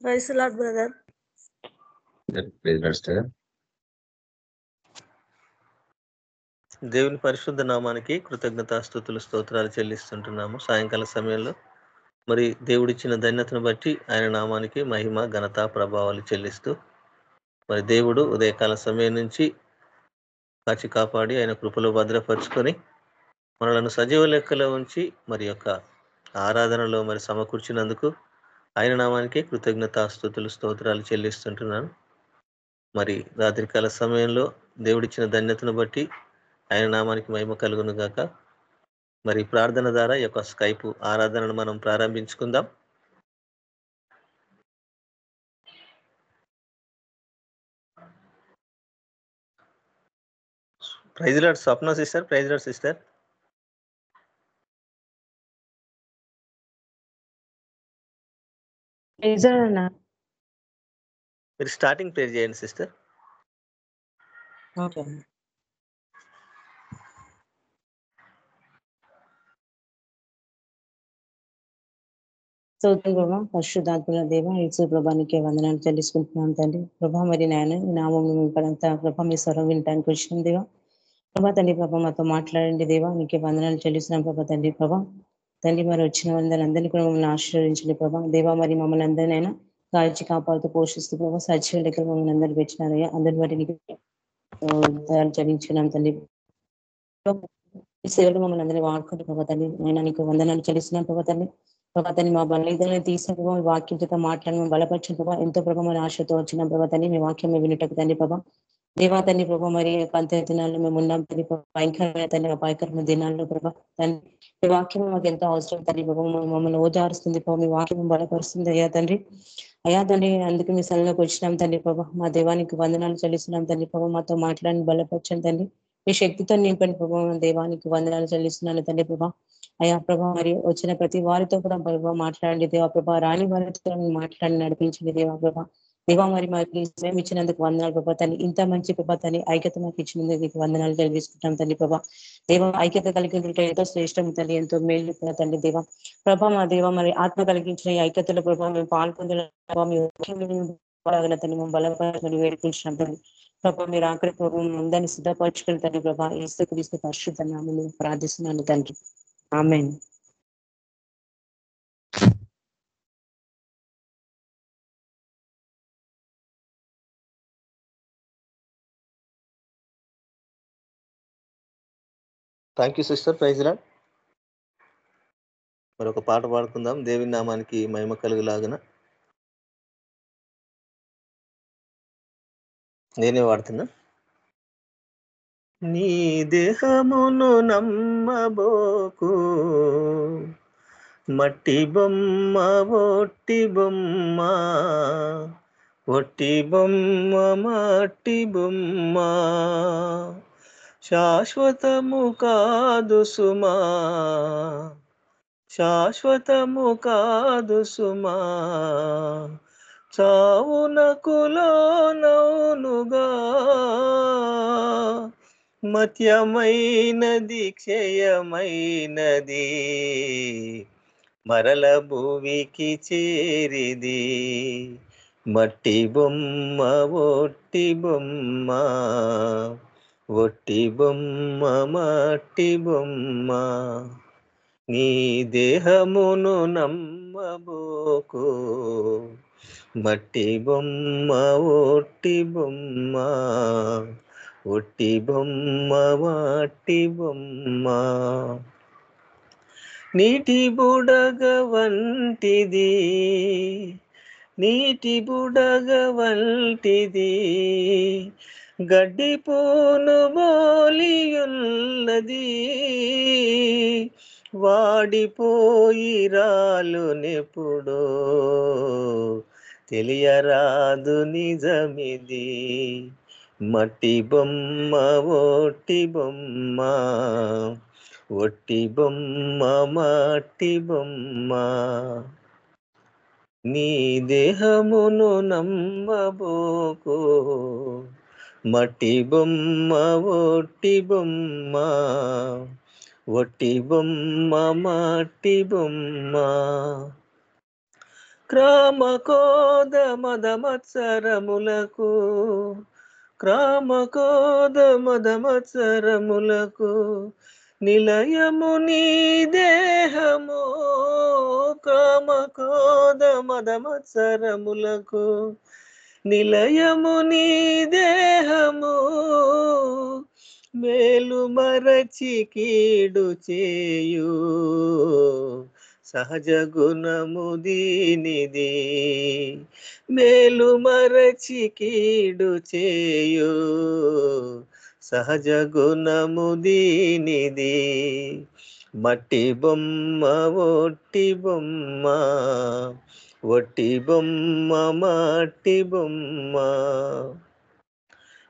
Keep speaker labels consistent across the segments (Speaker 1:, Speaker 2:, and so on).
Speaker 1: Price Lord brother
Speaker 2: praise నడుస్తారా
Speaker 3: దేవుని పరిశుద్ధ నామానికి కృతజ్ఞత స్థుతులు స్తోత్రాలు చెల్లిస్తుంటున్నాము. సాయంకాల సమయంలో మరి దేవుడిచ్చిన ధన్యతను బట్టి ఆయన నామానికి మహిమ ఘనత ప్రభావాలు చెల్లిస్తూ మరి దేవుడు ఉదయకాల సమయం నుంచి కాచి కాపాడి ఆయన కృపలో భద్రపరుచుకొని మనలను సజీవ లెక్కలో ఉంచి మరి యొక్క ఆరాధనలో మరి సమకూర్చినందుకు ఆయన నామానికి కృతజ్ఞతాస్తుతులు స్తోత్రాలు చెల్లిస్తుంటున్నాను. మరి రాత్రికాల సమయంలో దేవుడిచ్చిన ధన్యతను బట్టి ఆయన నామానికి మహిమ కలుగును గాక. మరి ప్రార్థన ద్వారా ఈ యొక్క స్కైప్ ఆరాధనను మనం ప్రారంభించుకుందాం. Praise lord Swapna sister praise lord sister. మీరు స్టార్టింగ్ ప్రేర్ చేయండి సిస్టర్.
Speaker 4: ఓకే. స్తోత్రం ప్రభా పరిశుద్ధాత్మల దేవ యేసు ప్రభానికి వందనాలు చెల్లించుకుంటున్నాం తండ్రి. ప్రభా మరి నాయన ఈ నామం ఇక్కడంతా ప్రభా మీ స్వరం వినటానికి వచ్చిన దేవా. ప్రభా తండ్రి ప్రభా మాతో మాట్లాడండి దేవా. నీకే వందనాలు చెల్లిస్తున్నాం ప్రభా తండ్రి ప్రభా. తండ్రి మరి వచ్చిన వాళ్ళందరూ కూడా మమ్మల్ని ఆశీర్వదించండి ప్రభా. దేవా మరి మమ్మల్ని అందరినైనా కాల్చి కాపాడుతూ పోషిస్తూ ప్రభావ సచివ లెక్కలు మమ్మల్ని అందరూ పెట్టినారయ్యా. అందరి వారి నీకు తయారు తండ్రి సేవలు మమ్మల్ని అందరినీ వాడుకుంటూ ప్రభా తండ్రి నేను నీకు వందనాలు చెల్లిస్తున్నాం ప్రభా తండ్రి ప్రభా తండ్రి మా బలైదలను తీసిన ప్రభావ మీ వాక్యం చేత మాట్లాడిన బలపరిచిన ప్రభావ ఎంతో ప్రభావం ఆశతో వచ్చిన ప్రభా తండ్రి మీ వాక్యం మేము వినటకు తండ్రి ప్రభా. దేవా తండ్రి ప్రభా మరి అంత్య దినాల్లో మేము ఉన్నాం తల్లి ప్రభా. భయంకరమైన తల్లి అపాయకరమైన దినాల్లో ప్రభా తండ్రి మీ వాక్యం మాకు ఎంతో అవసరం తండ్రి ప్రభా మమ్మల్ని ఓదారుస్తుంది ప్రభావ మీ వాక్యం బలపరుస్తుంది అయ్యా తండ్రి. అయ్యా తండ్రి అందుకు మీ సెలవులోకి వచ్చినాం తండ్రి ప్రభా మా దేవానికి వందనాలు చెల్లిస్తున్నాం తండ్రి ప్రభా మాతో మాట్లాడిన బలపరచండి తండ్రి మీ శక్తితో నింపండి ప్రభా. దేవానికి వందనాలు చెల్లిస్తున్నాను తండ్రి ప్రభా అయా ప్రభా మరి వచ్చిన ప్రతి వారితో కూడా ప్రభా మాట్లాడండి దేవా ప్రభా. రాని వారితో మాట్లాడి నడిపించండి దేవా ప్రభా. దేవా మరి మాకు సమయం ఇచ్చినందుకు వందనాలు ప్రభా. తల్లి ఇంత మంచి ప్రభా తల్లి ఐక్యత మాకు ఇచ్చినందుకు నీకు వందనాలు తెలియజేసుకుంటాం తండ్రి ప్రభా. దేవ ఐక్యత కలిగించుంటే ఎంతో శ్రేష్టం తల్లి ఎంతో మేలు తండ్రి దేవ. ప్రభా మా దేవ మరి ఆత్మ కలిగించిన ఈ ఐక్యతలో ప్రభావ మేము పాల్పొందాలని తల్లి మేము బలపడాలని వేడుకుంటున్నాం తండ్రి ప్రభా మీరు ఆఖరి ప్రభావం అందరినీ సిద్ధపరచుకుని తండ్రి ప్రభా ఏసు క్రీస్తు పరిశుద్ధ నామని ప్రార్థిస్తున్నాను తండ్రి amen.
Speaker 3: Thank you sister praise lord మరి ఒక పాట పాడుకుందాం. దేవి నామానికి మహిమ కలుగులాగన. నేనే వాడుతున్నా. నీ దేహమును నమ్మబోకు. మట్టి బొమ్మ ఒట్టి బొమ్మ. ఒట్టి బొమ్మ మట్టి బొమ్మ. శాశ్వతము కాదు సుమా. శాశ్వతము కాదు సుమా. చావునకు నౌనుగా మత్యమైనది క్షయమైనది మరల భూమికి చేరిది. మట్టి బొమ్మ ఒట్టి బొమ్మ. ఒట్టి బొమ్మ మట్టి బొమ్మ నీ దేహమును నమ్మబోకు. మట్టి బొమ్మ ఒట్టి బొమ్మ ఒట్టి బొమ్మ వాటి బొమ్మ. నీటి బుడగ వంటిది నీటి బుడగ వంటిది గడ్డి పూను బోలియున్నది వాడిపోయి రాలునెప్పుడో తెలియరాదు నిజమిది. మట్టి బొమ్మ ఒట్టి బొమ్మ ఒట్టి బొమ్మ మట్టి బొమ్మ. నీ దేహమును నమ్మబోకో. మట్టి బొమ్మ ఒట్టి బొమ్మ ఒట్టి బొమ్మ మట్టి బొమ్మ. క్రామకోద మదమత్సరములకు క్రామకోద మదమత్సరములకు నిలయము నీ దేహము. క్రామకోద మదమత్సరములకు నిలయము నీ దేహము మేలు మరచి కీడు చేయు. సహజ గుణము దీనిది మేలు మరచి కీడు చేయు. సహజ గుణము దీనిది మట్టి బొమ్మ ఒట్టి బొమ్మ ఒట్టి బొమ్మ మట్టి బొమ్మ.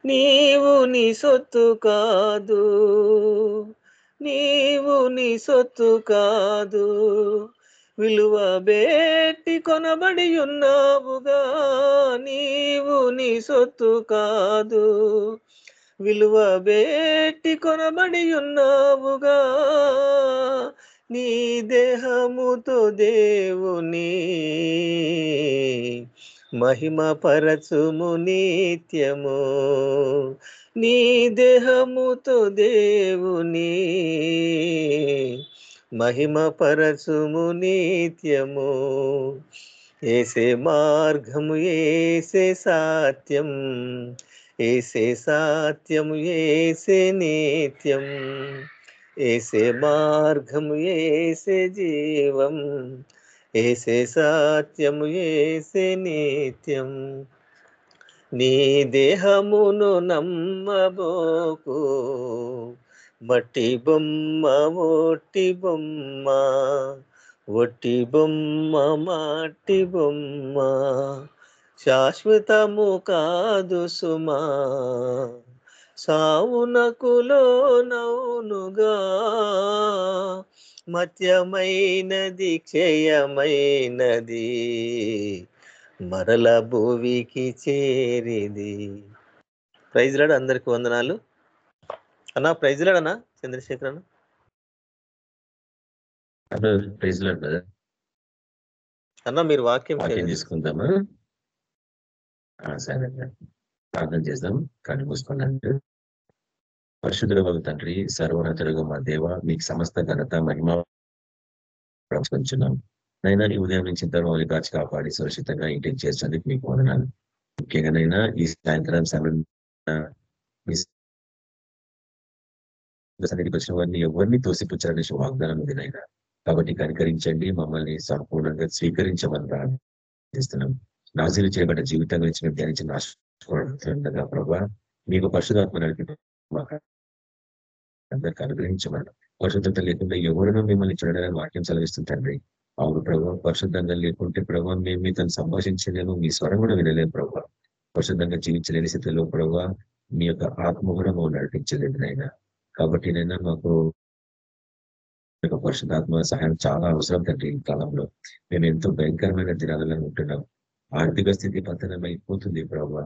Speaker 3: నీవు నీ సొత్తు కాదు. నీవు నీ సొత్తు కాదు. విలువ బేటి కొనబడి ఉన్నావుగా. నీవు నీ సొత్తు కాదు. విలువ బేటి కొనబడి ఉన్నావుగా. నీ దేహముతో దేవుని మహిమ పరచుము నిత్యము. నీ దేహముతో దేవుని మహిమ పరచుము నిత్యము. ఏసే మార్గము ఏసే సాత్యం ఏసే సాత్యము ఏసే నిత్యం. ఏసే మార్గము ఏసే జీవం ఏసే సత్యము ఏసే నిత్యం నీ దేహమును నమ్మబోకు మట్టి బొమ్మ ఒట్టి బొమ్మ ఒట్టి బొమ్మ మట్టి బొమ్మ శాశ్వతము కాదు సుమా సావునకులో నౌనుగా మత్యమైనది క్షయమైనది మరల భూమికి చేరిది. ప్రైజ్లాడు అందరికి వందనాలు. అన్నా ప్రైజ్లాడు అన్నా చంద్రశేఖర్ అన్న.
Speaker 2: ప్రైజ్ లాడ్
Speaker 3: అన్న మీరు వాక్యం.
Speaker 2: తీసుకుందామా? సరే. ప్రార్థన చేద్దాం. కళ్ళు మూసుకున్నట్టు పరిశుద్ధుల వల్ల తండ్రి సర్వనతుడుగా మా దేవ మీకు సమస్త ఘనత మహిమ ప్రపంచున్నాం నైనా ఈ ఉదయం నుంచి ఇంతవరకు కాచి కాపాడి సురక్షితంగా ఇంటికి చేసినందుకు మీకు వదనాలు. ముఖ్యంగానైనా ఈ సాయంత్రం సమయం సన్నిధికి వచ్చిన వారిని ఎవరిని తోసిపుచ్చారనే వాగ్దానం ఉంది నైనా. కాబట్టి కనికరించండి మమ్మల్ని సంపూర్ణంగా స్వీకరించమని ప్రార్థిస్తున్నాం నాజీలు చేయబడ్డ జీవితం గురించి మేము ధ్యానించిన ప్రభావ ప్రభా. మీకు పరిశుధాత్మ నడిపి మాకు అందరికి అనుగ్రహించమన్నాడు పరిశుద్ధత లేకుండా ఎవరినో మిమ్మల్ని చూడడానికి వాక్యం సెలవిస్తుంటండి అవును ప్రభావ పరిశుద్ధంగా లేకుంటే ప్రభావ మేము మీతో సంభాషించలేము మీ స్వరం కూడా వినలేము ప్రభావ పరిశుద్ధంగా జీవించలేని స్థితిలో ప్రభావ మీ యొక్క ఆత్మ కూడా మమ్మల్ని నడిపించలేదు నాయన. కాబట్టి నైనా మాకు యొక్క పరిశుద్ధాత్మ సహాయం చాలా అవసరం తండ్రి ఈ కాలంలో. మేము ఎంతో భయంకరమైన దినాలలో ఉంటున్నాం. ఆర్థిక స్థితి పతనం అయిపోతుంది ప్రభావ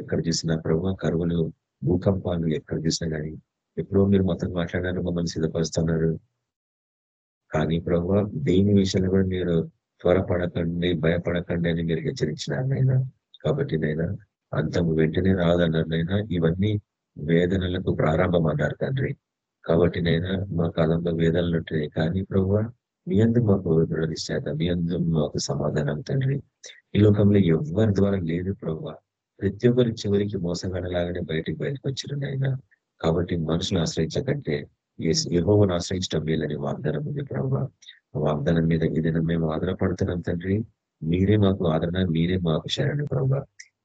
Speaker 2: ఎక్కడ చూసినా ప్రభావ కరువులు భూకంపాలు ఎక్కడ చూసినా కానీ ఎప్పుడో మీరు మొత్తం మాట్లాడారు మమ్మల్ని సిద్ధపరుస్తున్నారు. కానీ ప్రభు దేని విషయంలో కూడా మీరు త్వరపడకండి భయపడకండి అని మీరు హెచ్చరించినారు నైనా కాబట్టి నైనా అంతము వెంటనే రాదన్నారనైనా ఇవన్నీ వేదనలకు ప్రారంభం అన్నారు తండ్రి. కాబట్టి నైనా మా కాలంలో వేదనలు ఉంటాయి కానీ ప్రభు మీ అందు మాకు దృఢ నిశ్చేత మీ అందు మాకు సమాధానం తండ్రి. ఈ లోకంలో ఎవరి ద్వారా లేదు ప్రభు. ప్రతి ఒక్కరు చివరికి మోసగాడలాగానే బయటికి బయటకు వచ్చిన ఆయన కాబట్టి మనుషులు ఆశ్రయించకంటే యహోవను ఆశ్రయించడం మేలని వాగ్దానం ఉంది ప్రభావ వాగ్దానం మీద ఏదైనా మేము ఆధారపడుతున్నాం తండ్రి. మీరే మాకు ఆదరణ మీరే మాకు శరణు ప్రభావ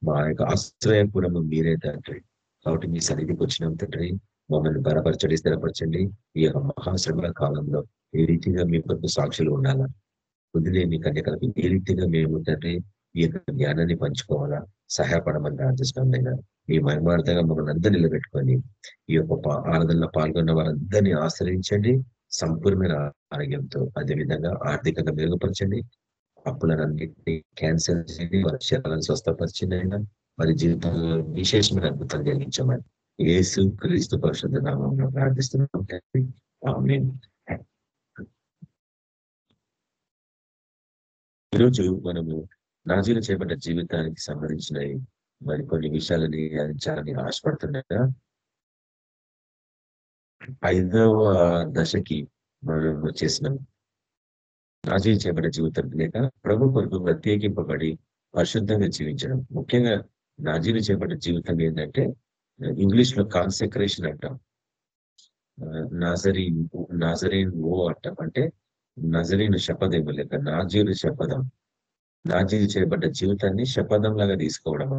Speaker 2: మా యొక్క ఆశ్రయపురము మీరే తండ్రి. కాబట్టి మీ సన్నిధికి వచ్చినాం తండ్రి. మమ్మల్ని బలపరచండి స్థిరపరచండి. ఈ యొక్క మహాశ్రమల కాలంలో ఏ రీతిగా మీ కొరకు సాక్షులు ఉండాలా? పొద్దునే మీ కన్యకలకు ఏ రీతిగా మేము తండ్రి ఈ యొక్క జ్ఞానాన్ని పంచుకోవాలా? సహాయపడమని ప్రార్థిస్తున్నాం నేను మీ మహిమార్థంగా మమ్మల్ని అందరినీ నిలబెట్టుకొని ఈ యొక్క ఆరాధనలో పాల్గొన్న వారందరినీ ఆశ్రయించండి. సంపూర్ణమైన ఆరోగ్యంతో అదేవిధంగా ఆర్థికంగా మెరుగుపరచండి. అప్పులన్నింటినీ క్యాన్సర్ చేయండి. వారి శరీరాలను స్వస్థపరిచింది అయినా వారి జీవితంలో విశేషమైన అద్భుతాలు జరిగించమని యేసు క్రీస్తు పరిషత్ నామంలో ప్రార్థిస్తున్నాం ఈరోజు మనము నాజీలు చేపట్ట జీవితానికి సంబంధించినవి మరి కొన్ని విషయాలని అందించాలని ఆశపడుతుండగా ఐదవ దశకి మనం వచ్చేసినాం. నాజీలు చేపట్ట జీవితం లేక ప్రభు కొరకు ప్రత్యేకింపబడి పరిశుద్ధంగా జీవించడం. ముఖ్యంగా నాజీలు చేపట్ట జీవితం ఏంటంటే ఇంగ్లీష్లో కాన్సెక్రేషన్ అంటాం నాజరీన్ నాజరీన్ ఓ అంటాం. అంటే నజరీన్ శపథం లేక నాజీలు శపథం. నాజీలు చేయబడ్డ జీవితాన్ని శపథం లాగా తీసుకోవడం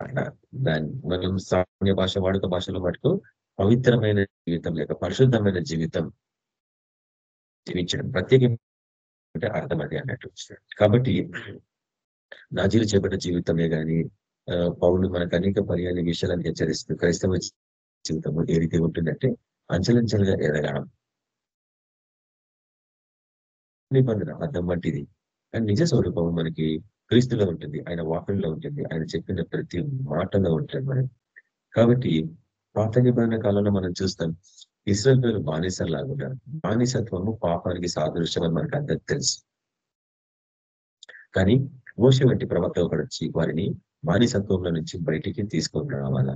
Speaker 2: అట్లా దాన్ని మనం సామాన్య భాష వాడుక భాషలో మటుకు పవిత్రమైన జీవితం లేక పరిశుద్ధమైన జీవితం జీవించడం ప్రత్యేక అంటే అర్థం అది అన్నట్టు కాబట్టి నాజీలు చేపట్ట జీవితమే గాని పౌరులు మనకు అనేక పర్యాలు విషయాలను హెచ్చరిస్తుంది క్రైస్తవ జీవితం ఏ రీతి ఉంటుందంటే అంచలంచలుగా ఎదగడం. నిబంధన అర్థం వంటిది. కానీ నిజ స్వరూపం మనకి క్రీస్తులో ఉంటుంది ఆయన వాకంలో ఉంటుంది ఆయన చెప్పిన ప్రతి మాటలో ఉంటుంది మనం కాబట్టి పాత నిబంధన కాలంలో మనం చూస్తాం ఇస్రాయల్ పేరు బానిసలాగా బానిసత్వము పాపానికి సాదృశ్యం అని మనకు అందరికి తెలుసు. కానీ మోస వంటి ప్రవక్త ఒకటి వచ్చి వారిని బానిసత్వంలో నుంచి బయటికి తీసుకొని రావాలా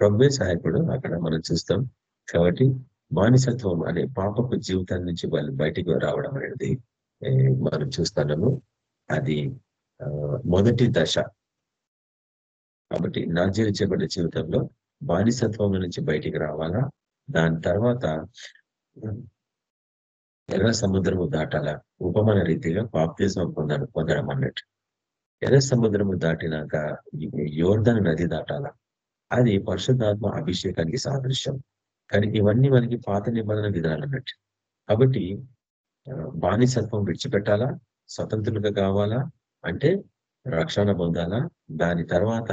Speaker 2: ప్రభువే సహాయకుడు అక్కడ మనం చూస్తాం. కాబట్టి బానిసత్వం అనే పాపపు జీవితాన్ని నుంచి వాళ్ళు బయటికి రావడం అనేది మనం చూస్తున్నాము అది మొదటి దశ. కాబట్టి నా చేపట్టే జీవితంలో బానిసత్వం నుంచి బయటికి రావాలా? దాని తర్వాత ఎర్ర సముద్రము దాటాల. ఉపమాన రీతిగా బాప్తిజం పొందడం పొందడం అన్నట్టు. ఎర్ర సముద్రము దాటినాక యోర్ధన నది దాటాల. అది పరిశుద్ధాత్మ అభిషేకానికి సాదృశ్యం. కానీ ఇవన్నీ మనకి పాత నిబంధన విధానాలు అన్నట్టు. కాబట్టి బానిసత్వం విడిచిపెట్టాలా? స్వతంత్రులుగా కావాలా? అంటే రక్షణ పొందాలా? దాని తర్వాత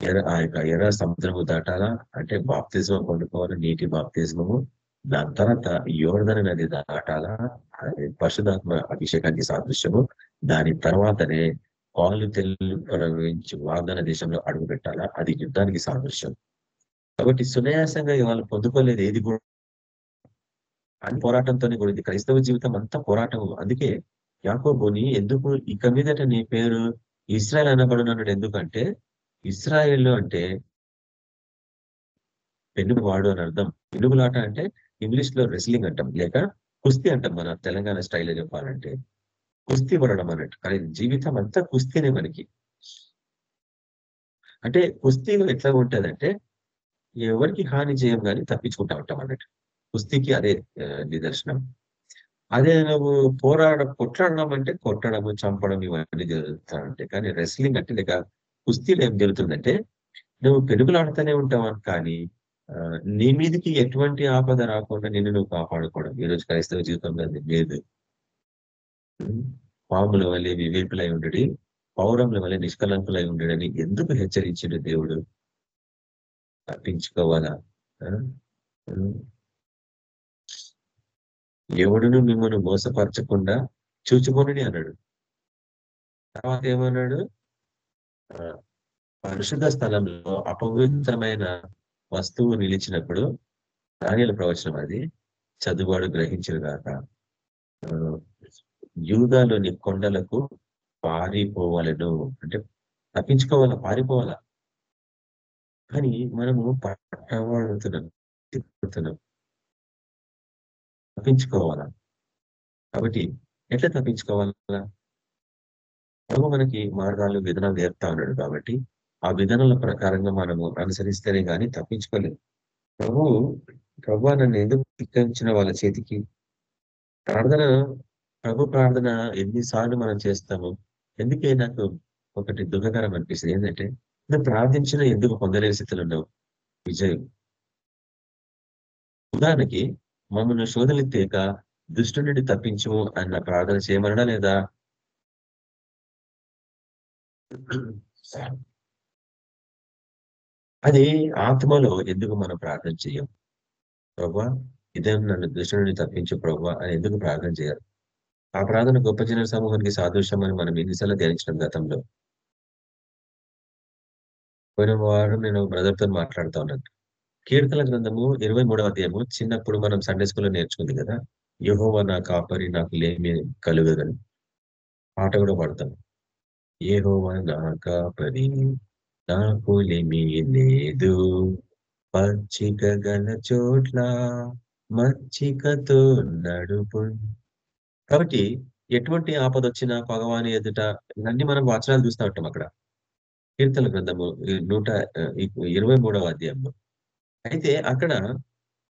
Speaker 2: ఎర్ర ఆ యొక్క ఎర్ర సముద్రము దాటాలా? అంటే బాప్తిజం పొందుకోవాలి నీటి బాప్తిజమము. దాని తర్వాత యోర్ధన నది దాటాలా? పశుధాత్మ అభిషేకానికి సాదృశ్యము. దాని తర్వాతనే పాలు తెల్లు ప్రవహించి వాగ్దాన దేశంలో అడుగు పెట్టాలా అది యుద్ధానికి సాదృశ్యం. కాబట్టి సునాయాసంగా ఇవాళ పొందుకోలేదు ఏది కూడా. అని పోరాటంతోనే కూడా క్రైస్తవ జీవితం అంతా పోరాటం అందుకే యాకోబుని ఎందుకు ఇక మీదట నీ పేరు ఇస్రాయల్ అనబడినాడు ఎందుకంటే ఇస్రాయల్ అంటే పెనుగు వాడు అని అర్థం. పెనుగులాట అంటే ఇంగ్లీష్లో రెస్లింగ్ అంటాం. లేక కుస్తీ అంటాం మన తెలంగాణ స్టైల్లో చెప్పాలంటే. కుస్తీ పడడం అన్నట్టు కానీ జీవితం అంతా కుస్తీనే మనకి. అంటే కుస్తీలో ఎట్లా ఉంటుందంటే ఎవరికి హాని చేయం కానీ తప్పించుకుంటా ఉంటాం అన్నట్టు. కుస్తీకి అదే నిదర్శనం. అదే నువ్వు పోరాడ కొట్లాడడం అంటే కొట్టడము చంపడం ఇవన్నీ జరుగుతా కానీ రెస్లింగ్ అంటే లేక కుస్తీలో ఏం జరుగుతుందంటే నువ్వు పెనుగులాడుతూనే ఉంటావు? కానీ నీ మీదకి ఎటువంటి ఆపద రాకుండా నిన్ను నువ్వు కాపాడుకోవడం. ఈ రోజు క్రైస్తవ జీవితంలో లేదు. పాముల వల్లే వివేకులై ఉండడి పౌరముల వల్లే నిష్కలంకులై ఉండడని ఎందుకు హెచ్చరించిండు దేవుడు? తప్పించుకోవాలా? ఎవడును మిమ్మల్ని మోసపరచకుండా చూచుకోనని అన్నాడు. తర్వాత ఏమన్నాడు? పరిశుద్ధ స్థలంలో అపవిత్రమైన వస్తువు నిలిచినప్పుడు దానిల ప్రవచనం అది చదువువాడు గ్రహించిన కాక యూదాలోని కొండలకు పారిపోవాలను. అంటే తప్పించుకోవాలా పారిపోవాలా? కానీ మనము పట్టబడుతున్నాం తప్పించుకోవాలా? కాబట్టి ఎట్లా తప్పించుకోవాలా? ప్రభు మనకి మార్గాలు విధానాలు నేర్పుతా ఉన్నాడు కాబట్టి ఆ విధానాల ప్రకారంగా మనము అనుసరిస్తేనే కానీ తప్పించుకోలేదు ప్రభు ప్రభు నన్ను ఎందుకు తిక్కించిన వాళ్ళ చేతికి? ప్రార్థన ప్రభు ప్రార్థన ఎన్నిసార్లు మనం చేస్తాము? ఎందుకే నాకు ఒకటి దుఃఖకరం అనిపిస్తుంది? ఏంటంటే నువ్వు ప్రార్థించిన ఎందుకు పొందలేని స్థితిలో ఉన్నావు? విజయం. ఉదాహరణకి మమ్మల్ని శోధనెత్తేక దుష్టు నుండి తప్పించము అన్న ప్రార్థన చేయమనడా లేదా? అది ఆత్మలో ఎందుకు మనం ప్రార్థన చేయం? ప్రభా ఇదే నన్ను దృష్టి నుండి తప్పించు ప్రభా అని ఎందుకు ప్రార్థన చేయాలి? ఆ ప్రార్థన గొప్ప జన సమూహానికి సాదృశ్యం అని మనం ఎన్నిసార్లు ధ్యానించడం గతంలో. పోయిన వారం నేను బ్రదర్తో మాట్లాడుతా ఉన్నాను. కీర్తన గ్రంథము ఇరవై మూడవ అధ్యాయము. చిన్నప్పుడు మనం సండే స్కూల్లో నేర్చుకుంది కదా యహోవ నా కాపరి నాకు లేమి కలుగదని పాట కూడా పాడతాం. యహోవ నా కాపరి నాకు లేమి లేదు. పచ్చిక గల చోట్ల మచ్చికతో నడుపు. కాబట్టి ఎటువంటి ఆపద వచ్చినా భగవాని ఎదుట ఇవన్నీ మనం వాచనాలు చూస్తూ ఉంటాం అక్కడ. కీర్తన గ్రంథము నూట ఇరవై మూడవ అధ్యాయంలో అయితే అక్కడ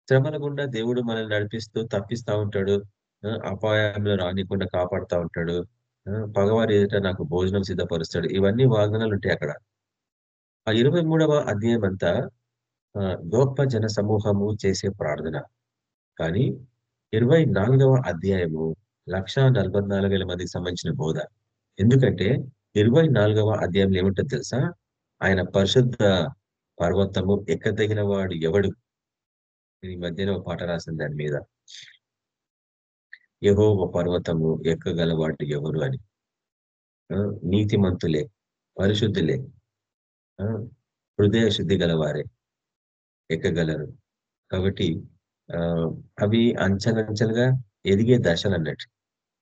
Speaker 2: శ్రమల గుండా దేవుడు మనల్ని నడిపిస్తూ తప్పిస్తా ఉంటాడు. అపాయంలో రానికుండా కాపాడుతా ఉంటాడు. పగవారి ఎదుట నాకు భోజనం సిద్ధపరుస్తాడు. ఇవన్నీ వాగ్దానాలు ఉంటాయి అక్కడ. ఆ ఇరవై మూడవ అధ్యాయం అంతా గొప్ప జన సమూహము చేసే ప్రార్థన. కానీ ఇరవై నాలుగవ అధ్యాయము లక్ష నలభై నాలుగు వేల మందికి సంబంధించిన బోధ. ఎందుకంటే ఇరవై నాలుగవ అధ్యాయంలో ఏముంటుంది తెలుసా? ఆయన పరిశుద్ధ పర్వతము ఎక్కదగిన వాడు ఎవడు? ఈ మధ్యన ఒక పాట రాసింది దాని మీద. ఏహో పర్వతము ఎక్కగలవాడు ఎవరు అని. నీతిమంతులే పరిశుద్ధులే హృదయ శుద్ధి గలవారే ఎక్కగలరు? కాబట్టి ఆ అవి అంచెలంచెలుగా ఎదిగే దశలు అన్నట్టు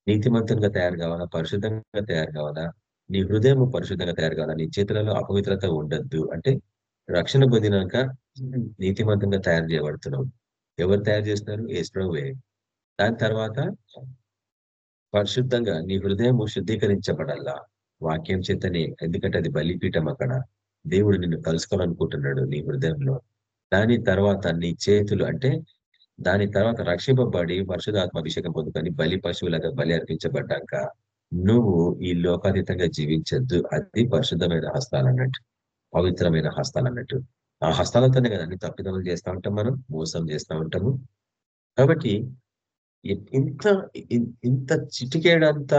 Speaker 2: నీతిమంతునిగా తయారు కావాలా? పరిశుద్ధంగా తయారు కావాలా? నీ హృదయం పరిశుద్ధంగా తయారు కావాలా? నీ చేతులలో అపవిత్రత ఉండద్దు. అంటే రక్షణ పొందినాక నీతిమంతంగా తయారు చేయబడుతున్నావు. ఎవరు తయారు చేస్తున్నారు? ఏసుప్రభువే దాని తర్వాత పరిశుద్ధంగా నీ హృదయం శుద్ధీకరించబడాలా వాక్యం చేతనే ఎందుకంటే అది బలిపీఠం అక్కడ. దేవుడు నిన్ను కలుసుకోవాలనుకుంటున్నాడు నీ హృదయంలో. దాని తర్వాత నీ చేతులు అంటే దాని తర్వాత రక్షింపబడి పరిశుధాత్మ అభిషేకం పొందుకొని బలి పశువులుగా బలి అర్పించబడ్డాక నువ్వు ఈ లోకాతీతంగా జీవించద్దు. అది పరిశుద్ధమైన హస్తాలు అన్నట్టు. పవిత్రమైన హస్తాలు అన్నట్టు. ఆ హస్తాలతోనే కదా అన్ని తప్పిదములు చేస్తూ ఉంటాం మనం మోసం చేస్తూ ఉంటాము. కాబట్టి ఇంత ఇంత చిటికేడంత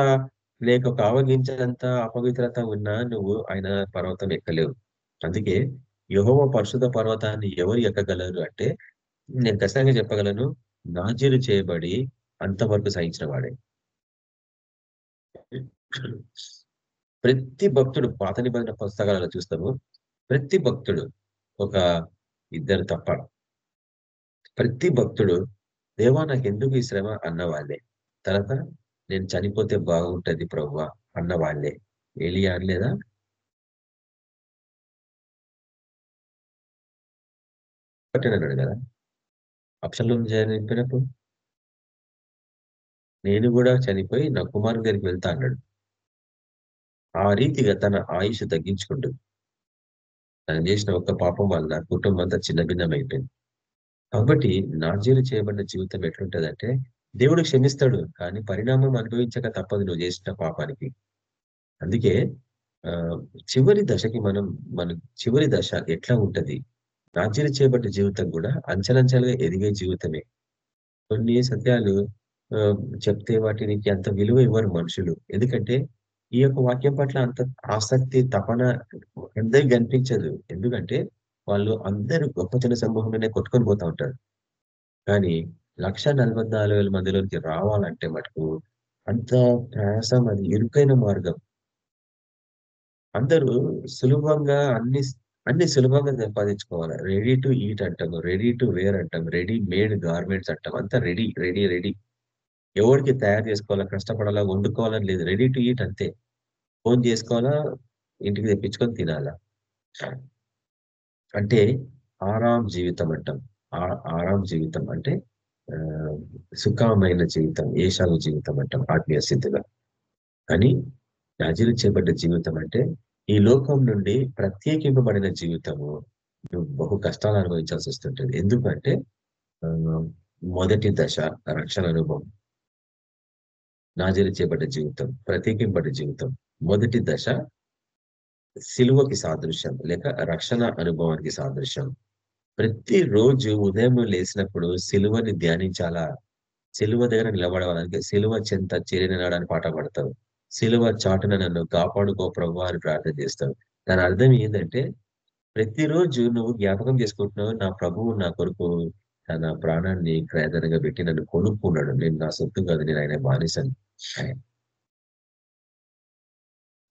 Speaker 2: లేక ఒక ఆవగించేంత అపవిత్రత ఉన్నా నువ్వు ఆయన పర్వతం ఎక్కలేవు. అందుకే యహోవ పరిశుద్ధ పర్వతాన్ని ఎవరు ఎక్కగలరు అంటే నేను ఖచ్చితంగా చెప్పగలను నాజీలు చేయబడి అంతవరకు సహించిన వాడే. ప్రతి భక్తుడు పాత నిబంధన పుస్తకాలలో చూస్తాము ప్రతి భక్తుడు ఒక ఇద్దరు తప్ప ప్రతి భక్తుడు దేవా నాకు ఎందుకు ఈ శ్రమ? అన్న వాళ్ళే తర్వాత నేను చనిపోతే బాగుంటది ప్రవ్వా అన్న వాళ్ళే ఏలియా అనలేదా అన్నాడు కదా? అప్సలం చనిపోయినప్పుడు నేను కూడా చనిపోయి నా కుమారుని దగ్గరికి వెళ్తా అన్నాడు. ఆ రీతిగా తన ఆయుష్ తగ్గించుకుంటూ తను చేసిన ఒక్క పాపం వల్ల కుటుంబం అంతా చిన్న భిన్నమైపోయింది కాబట్టి నాజీలు చేయబడిన జీవితం ఎట్లుంటదంటే దేవుడు క్షమిస్తాడు కానీ పరిణామం అనుభవించక తప్పదు నువ్వు చేసిన పాపానికి. అందుకే ఆ చివరి దశకి మనం మన చివరి దశ ఎట్లా ఉంటది? నాజీరు చేయబడిన జీవితం కూడా అంచెలంచెలుగా ఎదిగే జీవితమే. కొన్ని సత్యాలు చెప్తే వాటికి అంత విలువ ఇవ్వరు మనుషులు. ఎందుకంటే ఈ యొక్క వాక్యం పట్ల అంత ఆసక్తి తపన అందరికి కనిపించదు. ఎందుకంటే వాళ్ళు అందరూ గొప్ప జన సమూహంలోనే కొట్టుకొని పోతా ఉంటారు. కానీ లక్ష నలభై నాలుగు వేల మందిలోకి రావాలంటే మటుకు అంత ప్రయాసం అది ఇరుకైన మార్గం. అందరూ సులభంగా అన్ని అన్ని సులభంగా సంపాదించుకోవాలి. రెడీ టు ఈట్ అంటాము రెడీ టు వేర్ అంటాం రెడీ మేడ్ గార్మెంట్స్ అంటాం అంతా రెడీ రెడీ రెడీ. ఎవరికి తయారు చేసుకోవాలా కష్టపడాలా వండుకోవాలని లేదు. రెడీ టు ఈట్ అంతే. ఫోన్ చేసుకోవాలా ఇంటికి తెప్పించుకొని తినాలా? అంటే ఆరాం జీవితం అంటాం. ఆ- ఆరాం జీవితం అంటే ఆ, సుఖమైన జీవితం ఏషాల జీవితం అంటాం ఆత్మీయ స్థితిగా కానీ నాజీలు చేయబడ్డ జీవితం అంటే ఈ లోకం నుండి ప్రత్యేకింపబడిన జీవితము. బహు కష్టాలు అనుభవించాల్సి వస్తుంటది. ఎందుకంటే ఆ, మొదటి దశ రక్షణ అనుభవం. నాజీలు చేయబడ్డ జీవితం ప్రత్యేకింపబడ్డ జీవితం. మొదటి దశ సిలువకి సాదృశ్యం లేక రక్షణ అనుభవానికి సాదృశ్యం. ప్రతిరోజు ఉదయం లేచినప్పుడు సిలువని ధ్యానించాలా? సిలువ దగ్గర నిలబడవాలని సిలువ చెంత చేరిన పాట పడతావు సిలువ చాటున నన్ను కాపాడుకో ప్రభు అని ప్రార్థన చేస్తావు దాని అర్థం ఏంటంటే ప్రతిరోజు నువ్వు జ్ఞాపకం చేసుకుంటున్నావు నా ప్రభువు నా కొరకు తన ప్రాణాన్ని క్రయధనంగా పెట్టి నన్ను కొనుక్కున్నాడు. నేను నా సొత్తు కాదు నేను ఆయన బానిసని.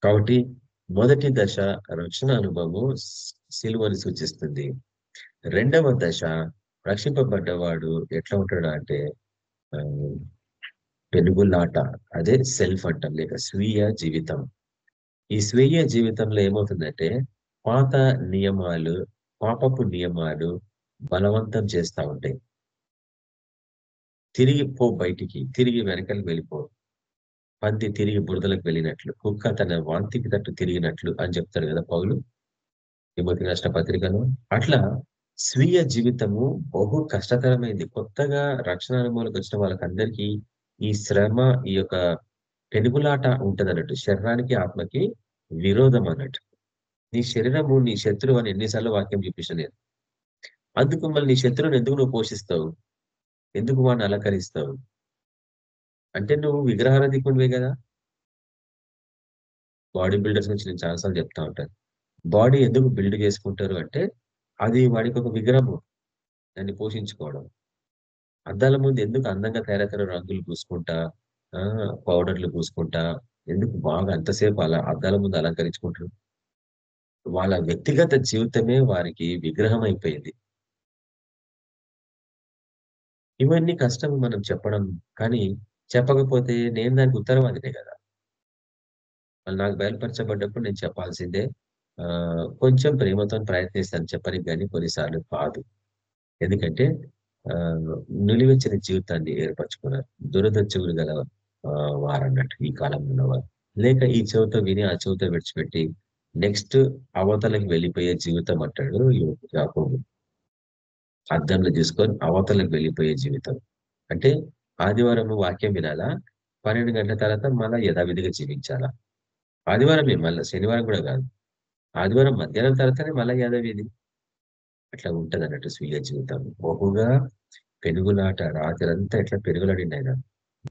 Speaker 2: కాబట్టి మొదటి దశ రక్షణ అనుభవము సిలువని సూచిస్తుంది. రెండవ దశ రక్షింపబడ్డవాడు ఎట్లా ఉంటాడు అంటే పెనుగులాట. అదే సెల్ఫ్ అంటాం లేక స్వీయ జీవితం. ఈ స్వీయ జీవితంలో ఏమవుతుందంటే పాత నియమాలు పాపపు నియమాలు బలవంతం చేస్తా ఉంటాయి తిరిగి పో బయటికి తిరిగి వెనకలు వెళ్ళిపో. పంది తిరిగి బురదలకు వెళ్ళినట్లు కుక్క తన వాంతికి తట్టు తిరిగినట్లు అని చెప్తారు కదా పౌలు. తిమోతి రాష్ట్ర పత్రికలో అట్లా స్వీయ జీవితము బహు కష్టతరమైంది. కొత్తగా రక్షణ అనుభవాలకు వచ్చిన వాళ్ళకందరికీ ఈ శ్రమ ఈ యొక్క పెనుగులాట ఉంటది అన్నట్టు శరీరానికి ఆత్మకి విరోధం అన్నట్టు. నీ శరీరము నీ శత్రువు అని ఎన్నిసార్లు వాక్యం చూపించిన నేను. అందుకు మళ్ళీ నీ శత్రువుని ఎందుకు నువ్వు పోషిస్తావు? ఎందుకు వాడిని అలంకరిస్తావు? అంటే నువ్వు విగ్రహారాధికుడివే కదా? బాడీ బిల్డర్స్ నుంచి నేను చాలాసార్లు చెప్తా ఉంటాను. బాడీ ఎందుకు బిల్డ్ చేసుకుంటారు అంటే అది వాడికి ఒక విగ్రహము. దాన్ని పోషించుకోవడం. అద్దాల ముందు ఎందుకు అందంగా తయారవుతారు రంగులు పూసుకుంటా పౌడర్లు పూసుకుంటా ఎందుకు బాగా అంతసేపు అలా అద్దాల ముందు అలంకరించుకుంటారు? వాళ్ళ వ్యక్తిగత జీవితమే వారికి విగ్రహం అయిపోయింది. ఇవన్నీ కష్టం మనం చెప్పడం. కానీ చెప్పకపోతే నేను దానికి ఉత్తరవాదినే కదా. వాళ్ళు నాకు బయలుపరచబడ్డప్పుడు నేను చెప్పాల్సిందే. ఆ కొంచెం ప్రేమతో ప్రయత్నిస్తాను చెప్పడానికి కానీ కొన్నిసార్లు కాదు. ఎందుకంటే ఆ నులివెచ్చని జీవితాన్ని ఏర్పరచుకున్నారు. దురద గల వారన్నట్టు ఈ కాలంలో ఉన్నవారు. లేక ఈ చెవితో విని ఆ చెవితో విడిచిపెట్టి నెక్స్ట్ అవతలకి వెళ్ళిపోయే జీవితం అంటాడు యాకోబు. అద్దంలో తీసుకొని అవతలకు వెళ్ళిపోయే జీవితం. అంటే ఆదివారం వాక్యం వినాలా? పన్నెండు గంటల తర్వాత మళ్ళా యథావిధిగా జీవించాలా? ఆదివారమే మళ్ళీ శనివారం కూడా కాదు. ఆదివారం మధ్యాహ్నం తర్వాతనే మళ్ళా యథావిధి. అట్లా ఉంటుంది అన్నట్టు స్వీయ జీవితం. బహుగా పెనుగులాట రాత్రంతా ఎట్లా పెరుగులాడింది ఆయన?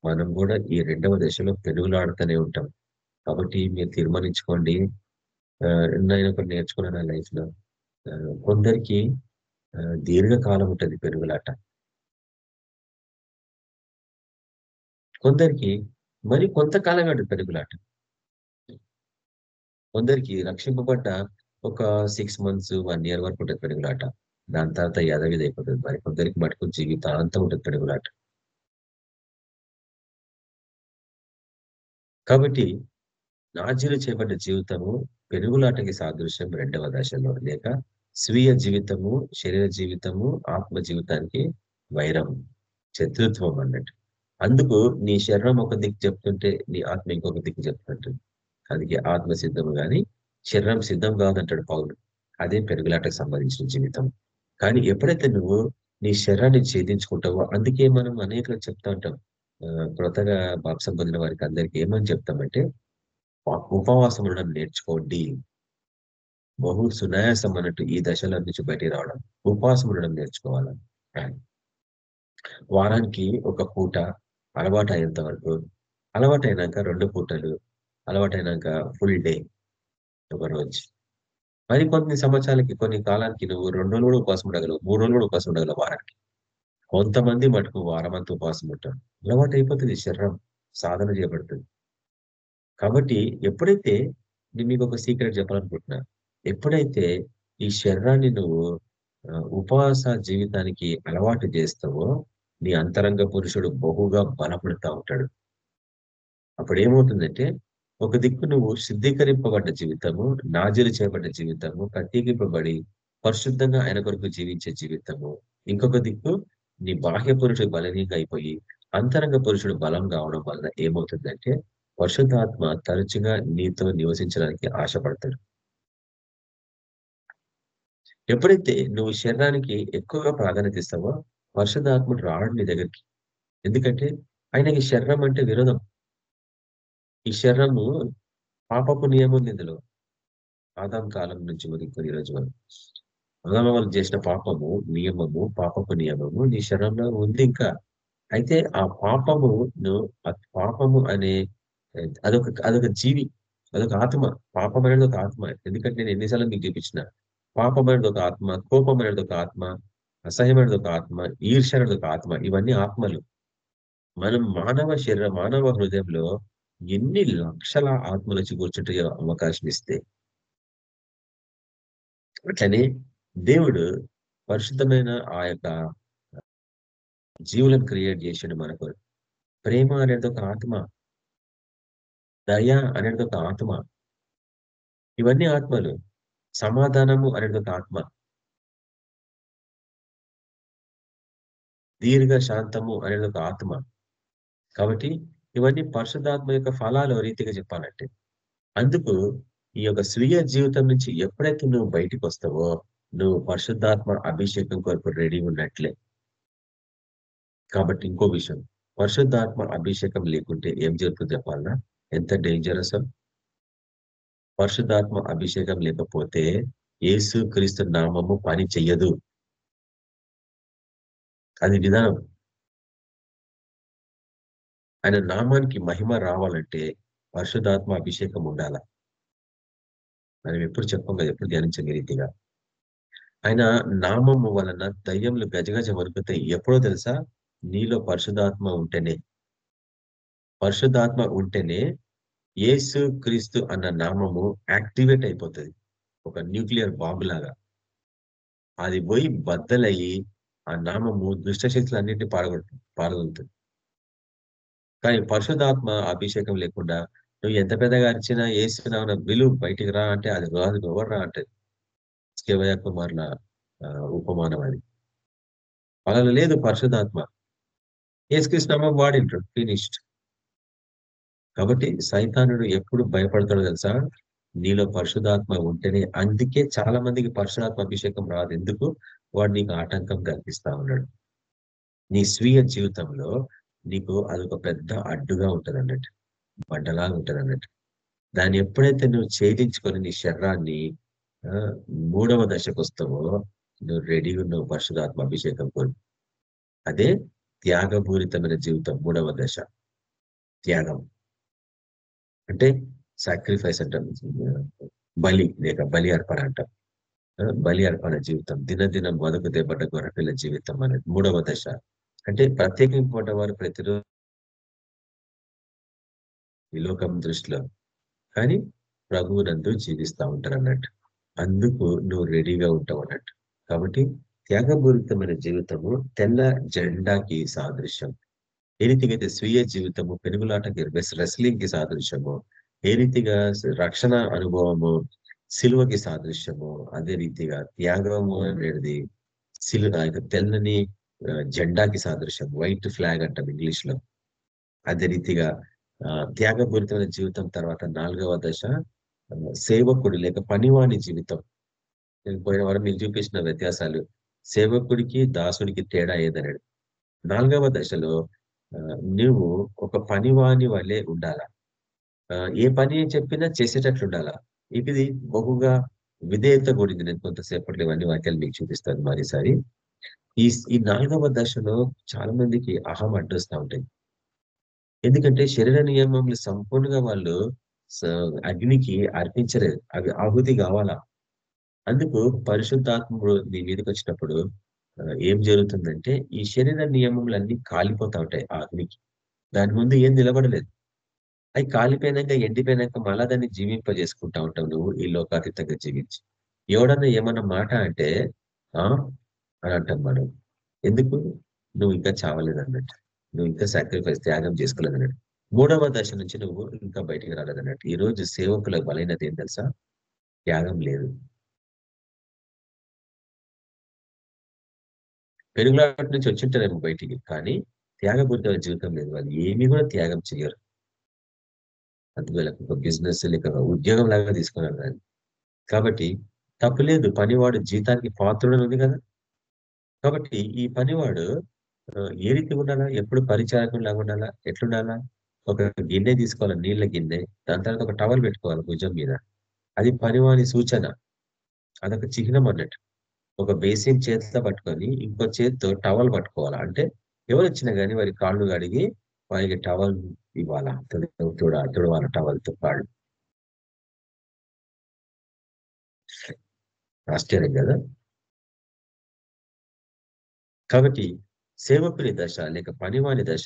Speaker 2: మనం కూడా ఈ రెండవ దశలో పెనుగులాడుతూనే ఉంటాం. కాబట్టి మీరు తీర్మానించుకోండి. నేను ఒకటి నేర్చుకున్నాను నా లైఫ్లో కొందరికి దీర్ఘకాలం ఉంటుంది పెరుగులాట. కొందరికి మరి కొంతకాలం ఉంటుంది పెరుగులాట. కొందరికి రక్షింపబడ్డ ఒక సిక్స్ మంత్స్ వన్ ఇయర్ వరకు ఉంటుంది పెరుగులాట. దాని తర్వాత యథవిధి అయిపోతుంది. మరి కొందరికి మటుకు జీవితాంతం ఉంటుంది పెరుగులాట. కాబట్టి నాజీలు చేపట్టిన జీవితము పెరుగులాటకి సాదృశ్యం రెండవ దశలో. లేక స్వీయ జీవితము శరీర జీవితము ఆత్మ జీవితానికి వైరం శత్రుత్వం అన్నట్టు. అందుకు నీ శరీరం ఒక దిక్కు చెప్తుంటే నీ ఆత్మ ఇంకొక దిక్కు చెప్తుంటుంది. అందుకే ఆత్మ సిద్ధము కానీ శరీరం సిద్ధం కాదంటాడు పౌరుడు అదే పెరుగులాటకు సంబంధించిన జీవితం. కానీ ఎప్పుడైతే నువ్వు నీ శరీరాన్ని ఛేదించుకుంటావో అందుకే మనం అనేక చెప్తా ఉంటాం. క్రొత్తగా బాప్సం పొందిన వారికి అందరికి ఏమని చెప్తామంటే ఉపవాసం ఉండడం నేర్చుకోండి. బహు సునాయాసం అన్నట్టు ఈ దశల నుంచి బయటికి రావడం ఉపవాసం ఉండడం నేర్చుకోవాలి? వారానికి ఒక పూట అలవాటు అయ్యేంత వరకు అలవాటు అయినాక రెండు పూటలు అలవాటు అయినాక ఫుల్ డే ఒక రోజు. మరి కొన్ని సంవత్సరాలకి కొన్ని కాలానికి నువ్వు రెండు రోజులు కూడా ఉపవాసం ఉండగలవు మూడు రోజులు కూడా ఉపవాసం ఉండగలవు వారానికి. కొంతమంది మటుకు వారం అంతా ఉపవాసం ఉంటారు. అలవాటు అయిపోతుంది శరీరం సాధన చేయబడుతుంది. కాబట్టి ఎప్పుడైతే నేను మీకు ఒక సీక్రెట్ చెప్పాలనుకుంటున్నా ఎప్పుడైతే ఈ శరీరాన్ని నువ్వు ఉపవాస జీవితానికి అలవాటు చేస్తావో నీ అంతరంగ పురుషుడు బహుగా బలపడుతూ ఉంటాడు. అప్పుడు ఏమవుతుందంటే ఒక దిక్కు నువ్వు శుద్ధీకరింపబడ్డ జీవితము నాజీలు చేయబడ్డ జీవితము ప్రత్యేకింపబడి పరిశుద్ధంగా ఆయన కొరకు జీవించే జీవితము ఇంకొక దిక్కు నీ బాహ్య పురుషుడు బలహీనంగా అయిపోయి అంతరంగ పురుషుడు బలం కావడం వలన ఏమవుతుందంటే పరిశుద్ధాత్మ తరచుగా నీతో నివసించడానికి ఆశపడతాడు. ఎప్పుడైతే నువ్వు శరీరానికి ఎక్కువగా ప్రాధాన్యత ఇస్తావో పరిశుద్ధాత్ముడు రావడం నీ దగ్గరికి. ఎందుకంటే ఆయనకి శరీరం అంటే విరోధం. ఈ శరీరము పాపపు నియమం ఇందులో. ఆదాం కాలం నుంచి మొదలుకొని ఈరోజు వరకు. ఆదామ చేసిన పాపము నియమము పాపపు నియమము నీ శరీరంలో ఉంది ఇంకా. అయితే ఆ పాపము పాపము అనే అదొక అదొక జీవి అదొక ఆత్మ. పాపం అనేది ఒక ఆత్మ. ఎందుకంటే నేను ఎన్నిసార్లు మీకు చూపించిన పాపం ఒక ఆత్మ కోపం ఒక ఆత్మ అసహ్యమైనది ఒక ఆత్మ ఈర్ష అనేది ఒక ఆత్మ ఇవన్నీ ఆత్మలు. మనం మానవ శరీర మానవ హృదయంలో ఎన్ని లక్షల ఆత్మలు వచ్చి కూర్చుంటే అవకాశం ఇస్తే. అట్లనే దేవుడు పరిశుద్ధమైన ఆ యొక్క జీవులను క్రియేట్ చేసాడు మనకు. ప్రేమ అనేది ఒక ఆత్మ. దయ అనేది ఒక ఆత్మ. ఇవన్నీ ఆత్మలు. సమాధానము అనేది ఒక ఆత్మ. దీర్ఘ శాంతము అనేది ఒక ఆత్మ. కాబట్టి ఇవన్నీ పరిశుద్ధాత్మ యొక్క ఫలాలు రీతిగా చెప్పాలంటే. అందుకు ఈ యొక్క స్వీయ జీవితం నుంచి ఎప్పుడైతే నువ్వు బయటికి వస్తావో నువ్వు పరిశుద్ధాత్మ అభిషేకం కొరకు రెడీ ఉన్నట్లే. కాబట్టి ఇంకో విషయం పరిశుద్ధాత్మ అభిషేకం లేకుంటే ఏం జరుగుతుంది చెప్పాలన్నా? ఎంత డేంజరస్ పరిశుద్ధాత్మ అభిషేకం లేకపోతే యేసు క్రీస్తు నామము పని చెయ్యదు. అది విధానం. ఆయన నామానికి మహిమ రావాలంటే పరిశుద్ధాత్మ అభిషేకం ఉండాల. మనం ఎప్పుడు చెప్పం కదా ఎప్పుడు ధ్యానించని రీతిగా. ఆయన నామము వలన దయ్యములు గజగజ వరుకుతాయి ఎప్పుడో తెలుసా? నీలో పరిశుధాత్మ ఉంటేనే. పరిశుధాత్మ ఉంటేనే యేసు క్రీస్తు అన్న నామము యాక్టివేట్ అయిపోతుంది. ఒక న్యూక్లియర్ బాంబు లాగా. అది పోయి బద్దలయ్యి ఆ నామము దుష్టశక్తులన్నింటినీ పారగొడుతుంది పారగొడుతుంది కానీ పరిశుధాత్మ అభిషేకం లేకుండా నువ్వు ఎంత పెద్దగా అరిచినా ఏసునామన విలువ బయటికి రా అంటే అది రాదు ఎవరు రా అంటే? కేవయ కుమార్ల ఉపమానం అది. వాళ్ళలో లేదు పరిశుధాత్మ ఏసుకృష్ణమ్మ వాడింటాడు ఫినిష్డ్. కాబట్టి సైతానుడు ఎప్పుడు భయపడతాడు తెలుసా? నీలో పరిశుధాత్మ ఉంటేనే. అందుకే చాలా మందికి పరిశుధాత్మ అభిషేకం రాదు. ఎందుకు? వాడు నీకు ఆటంకం కల్పిస్తా ఉన్నాడు. నీ స్వీయ జీవితంలో నీకు అదొక పెద్ద అడ్డుగా ఉంటుంది అన్నట్టు బండలాగా ఉంటుంది అన్నట్టు దాన్ని ఎప్పుడైతే నువ్వు ఛేదించుకొని నీ శరీరాన్ని మూడవ దశకు వస్తావో నువ్వు రెడీగా నువ్వు పరిశుధాత్మ అభిషేకం కొని అదే త్యాగపూరితమైన జీవితం మూడవ దశ. త్యాగం. అంటే సాక్రిఫైస్ అంటాం బలి లేక బలి అర్పణ అంటాం బలి అర్పణ జీవితం దినదినం బతుకు దేపడ్డ గొర్రెపిల్ల జీవితం అనేది మూడవ దశ. అంటే ప్రత్యేకింపబడ్డ వారు ప్రతిరోజు ఈ లోకం దృష్టిలో. కానీ ప్రభువునందు జీవిస్తూ ఉంటారు అన్నట్టు. అందుకు నువ్వు రెడీగా ఉంటావు అన్నట్టు. కాబట్టి త్యాగపూరితమైన జీవితము తెల్ల జెండాకి సాదృశ్యం. ఏ రీతిగా అయితే స్వీయ జీవితము పెనుగులాటకి రెస్లింగ్కి సాదృశ్యము ఏ రీతిగా రక్షణ అనుభవము సిలువకి సాదృశ్యము అదే రీతిగా త్యాగము అనేది సిలు తెల్లని జెండాకి సాదృశ్యం వైట్ ఫ్లాగ్ అంటాం ఇంగ్లీష్లో అదే రీతిగా త్యాగపూరితమైన జీవితం తర్వాత నాలుగవ దశ సేవకుడు లేక పనివాణి జీవితం. నేను పోయిన వారం మీకు చూపించిన వ్యత్యాసాలు. సేవకుడికి దాసుడికి తేడా ఏదన్నాడు నాలుగవ దశలో నువ్వు ఒక పనివాణి వల్లే ఉండాలా? ఏ పని చెప్పినా చేసేటట్లు ఉండాలా? ఇది బహుగా విధేయత కూడింది నేను కొంతసేపట్లో ఇవన్నీ వాక్యాలు మీకు చూపిస్తాను మరోసారి. ఈ ఈ నాలుగవ దశలో చాలా మందికి అహం అడ్డొస్తూ ఉంటాయి ఎందుకంటే శరీర నియమములు సంపూర్ణంగా వాళ్ళు అగ్నికి అర్పించలేదు. అవి ఆహుతి కావాలా? అందుకు పరిశుద్ధాత్ముడు నీ మీదకి వచ్చినప్పుడు ఏం జరుగుతుందంటే ఈ శరీర నియమములన్నీ కాలిపోతా ఉంటాయి అగ్నికి. దాని ముందు ఏం నిలబడలేదు. అవి కాలిపోయినాక ఎండిపోయినాక మళ్ళా దాన్ని జీవింపజేసుకుంటా ఉంటావు నువ్వు ఈ లోకాతీతంగా జీవించి. ఎవడన్నా ఏమన్నా మాట అంటే ఆ? అని అంటాం మనం. ఎందుకు? నువ్వు ఇంకా చావలేదు అన్నట్టు నువ్వు ఇంకా సాక్రిఫైస్ త్యాగం చేసుకోలేదు అన్నట్టు మూడవ దశ నుంచి నువ్వు ఇంకా బయటికి రాలేదు అన్నట్టు ఈ రోజు సేవకులకు బలైనది ఏం తెలుసా? త్యాగం లేదు. పెనుగులాట నుంచి వచ్చింటారేమో బయటికి కానీ త్యాగపూరితమైన జీవితం లేదు. వాళ్ళు ఏమీ కూడా త్యాగం చేయరు అందువల్ల ఒక బిజినెస్ లేక ఉద్యోగం లాగా తీసుకున్నారు దాన్ని కాబట్టి తప్పులేదు పనివాడు జీతానికి పాత్రుడని ఉంది కదా. కాబట్టి ఈ పనివాడు ఏ రీతి ఉండాలా? ఎప్పుడు పరిచారకం లాగా ఉండాలా? ఎట్లుండాలా? ఒక గిన్నె తీసుకోవాలి? నీళ్ళ గిన్నె దాని తర్వాత ఒక టవల్ పెట్టుకోవాలి? భుజం మీద. అది పనివాని సూచన. అదొక చిహ్నం అన్నట్టు. ఒక బేసిన్ చేతితో పట్టుకొని ఇంకో చేతితో టవల్ పట్టుకోవాలా? అంటే ఎవరు వచ్చినా కానీ వారి కాళ్ళు కడిగి వారికి టవల్ ఇవ్వాలా? తుడ తుడవాల టవల్తో కాళ్ళు. ఆశ్చర్యం కదా? కాబట్టి సేవకుని దశ లేక పనివాని దశ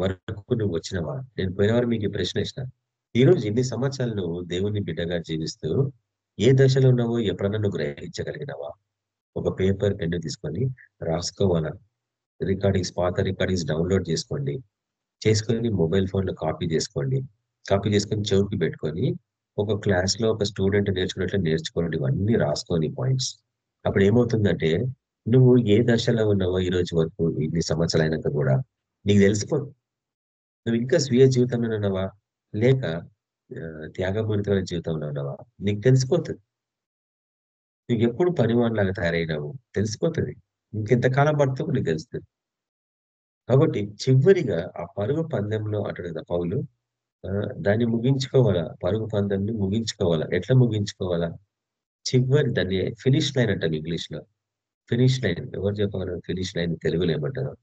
Speaker 2: వరకు నువ్వు వచ్చినవా? నేను పోయినవారు మీకు ప్రశ్న ఇచ్చిన. ఈ రోజు ఇన్ని సంవత్సరాలు నువ్వు దేవుని బిడ్డగా జీవిస్తూ ఏ దశలో ఉన్నావో ఎప్పుడన్నా నువ్వు గ్రహించగలిగినావా? ఒక పేపర్ పెన్ను తీసుకొని రాసుకోవాలా. రికార్డింగ్స్ పాత రికార్డింగ్స్ డౌన్లోడ్ చేసుకోండి. చేసుకొని మొబైల్ ఫోన్లో కాపీ చేసుకోండి. కాపీ చేసుకొని చెవికి పెట్టుకొని ఒక క్లాస్లో ఒక స్టూడెంట్ నేర్చుకున్నట్లు నేర్చుకోండి. ఇవన్నీ రాసుకొని పాయింట్స్. అప్పుడు ఏమవుతుందంటే నువ్వు ఏ దశలో ఉన్నావో ఈ రోజు వరకు ఇన్ని సంవత్సరాలు అయినాక కూడా నీకు తెలిసిపోదు నువ్వు ఇంకా స్వీయ జీవితంలో ఉన్నావా? లేక త్యాగపూరితమైన జీవితంలో ఉన్నావా? నీకు తెలిసిపోతుంది. నీకు ఎప్పుడు పనివాడిలాగా తయారైనావు? తెలిసిపోతుంది. ఇంకెంతకాలం పడుతుందో నీకు తెలుస్తుంది. కాబట్టి చివరిగా ఆ పరుగు పందెంలో అంటాడు కదా పౌలు దాన్ని ముగించుకోవాలా? పరుగు పందెంని ముగించుకోవాలా? ఎట్లా ముగించుకోవాలా? చివరి దాన్ని ఫినిష్ లైన్ అంటాం ఇంగ్లీష్లో ఫినిష్ లైన్. ఎవరు చెప్పగలరు ఫినిష్ లైన్? తెలుగులో ఏమంటారు?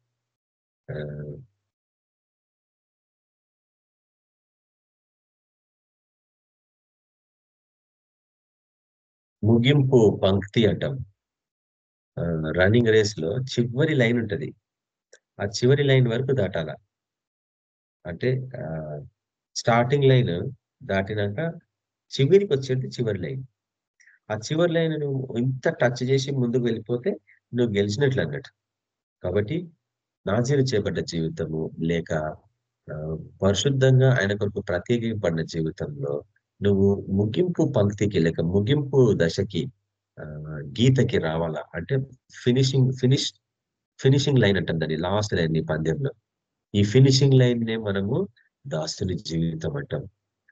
Speaker 2: ముగింపు పంక్తి అంటాం. రన్నింగ్ రేస్లో చివరి లైన్ ఉంటది. ఆ చివరి లైన్ వరకు దాటాల. అంటే స్టార్టింగ్ లైన్ దాటినాక చివరికి వచ్చేది చివరి లైన్. ఆ చివరి లైన్ నువ్వు ఇంత టచ్ చేసి ముందుకు వెళ్ళిపోతే నువ్వు గెలిచినట్లు అన్నట్టు. కాబట్టి నాజీరు చేపడ్డ జీవితము లేక పరిశుద్ధంగా ఆయన కొరకు ప్రత్యేకింపడిన జీవితంలో నువ్వు ముగింపు పంక్తికి లేక ముగింపు దశకి గీతకి రావాలా? అంటే ఫినిషింగ్ ఫినిష్ ఫినిషింగ్ లైన్ అంటాం దాన్ని లాస్ట్ లైన్ నీ పందెంలో. ఈ ఫినిషింగ్ లైన్ నే మనము దాసుని జీవితం అంటాం.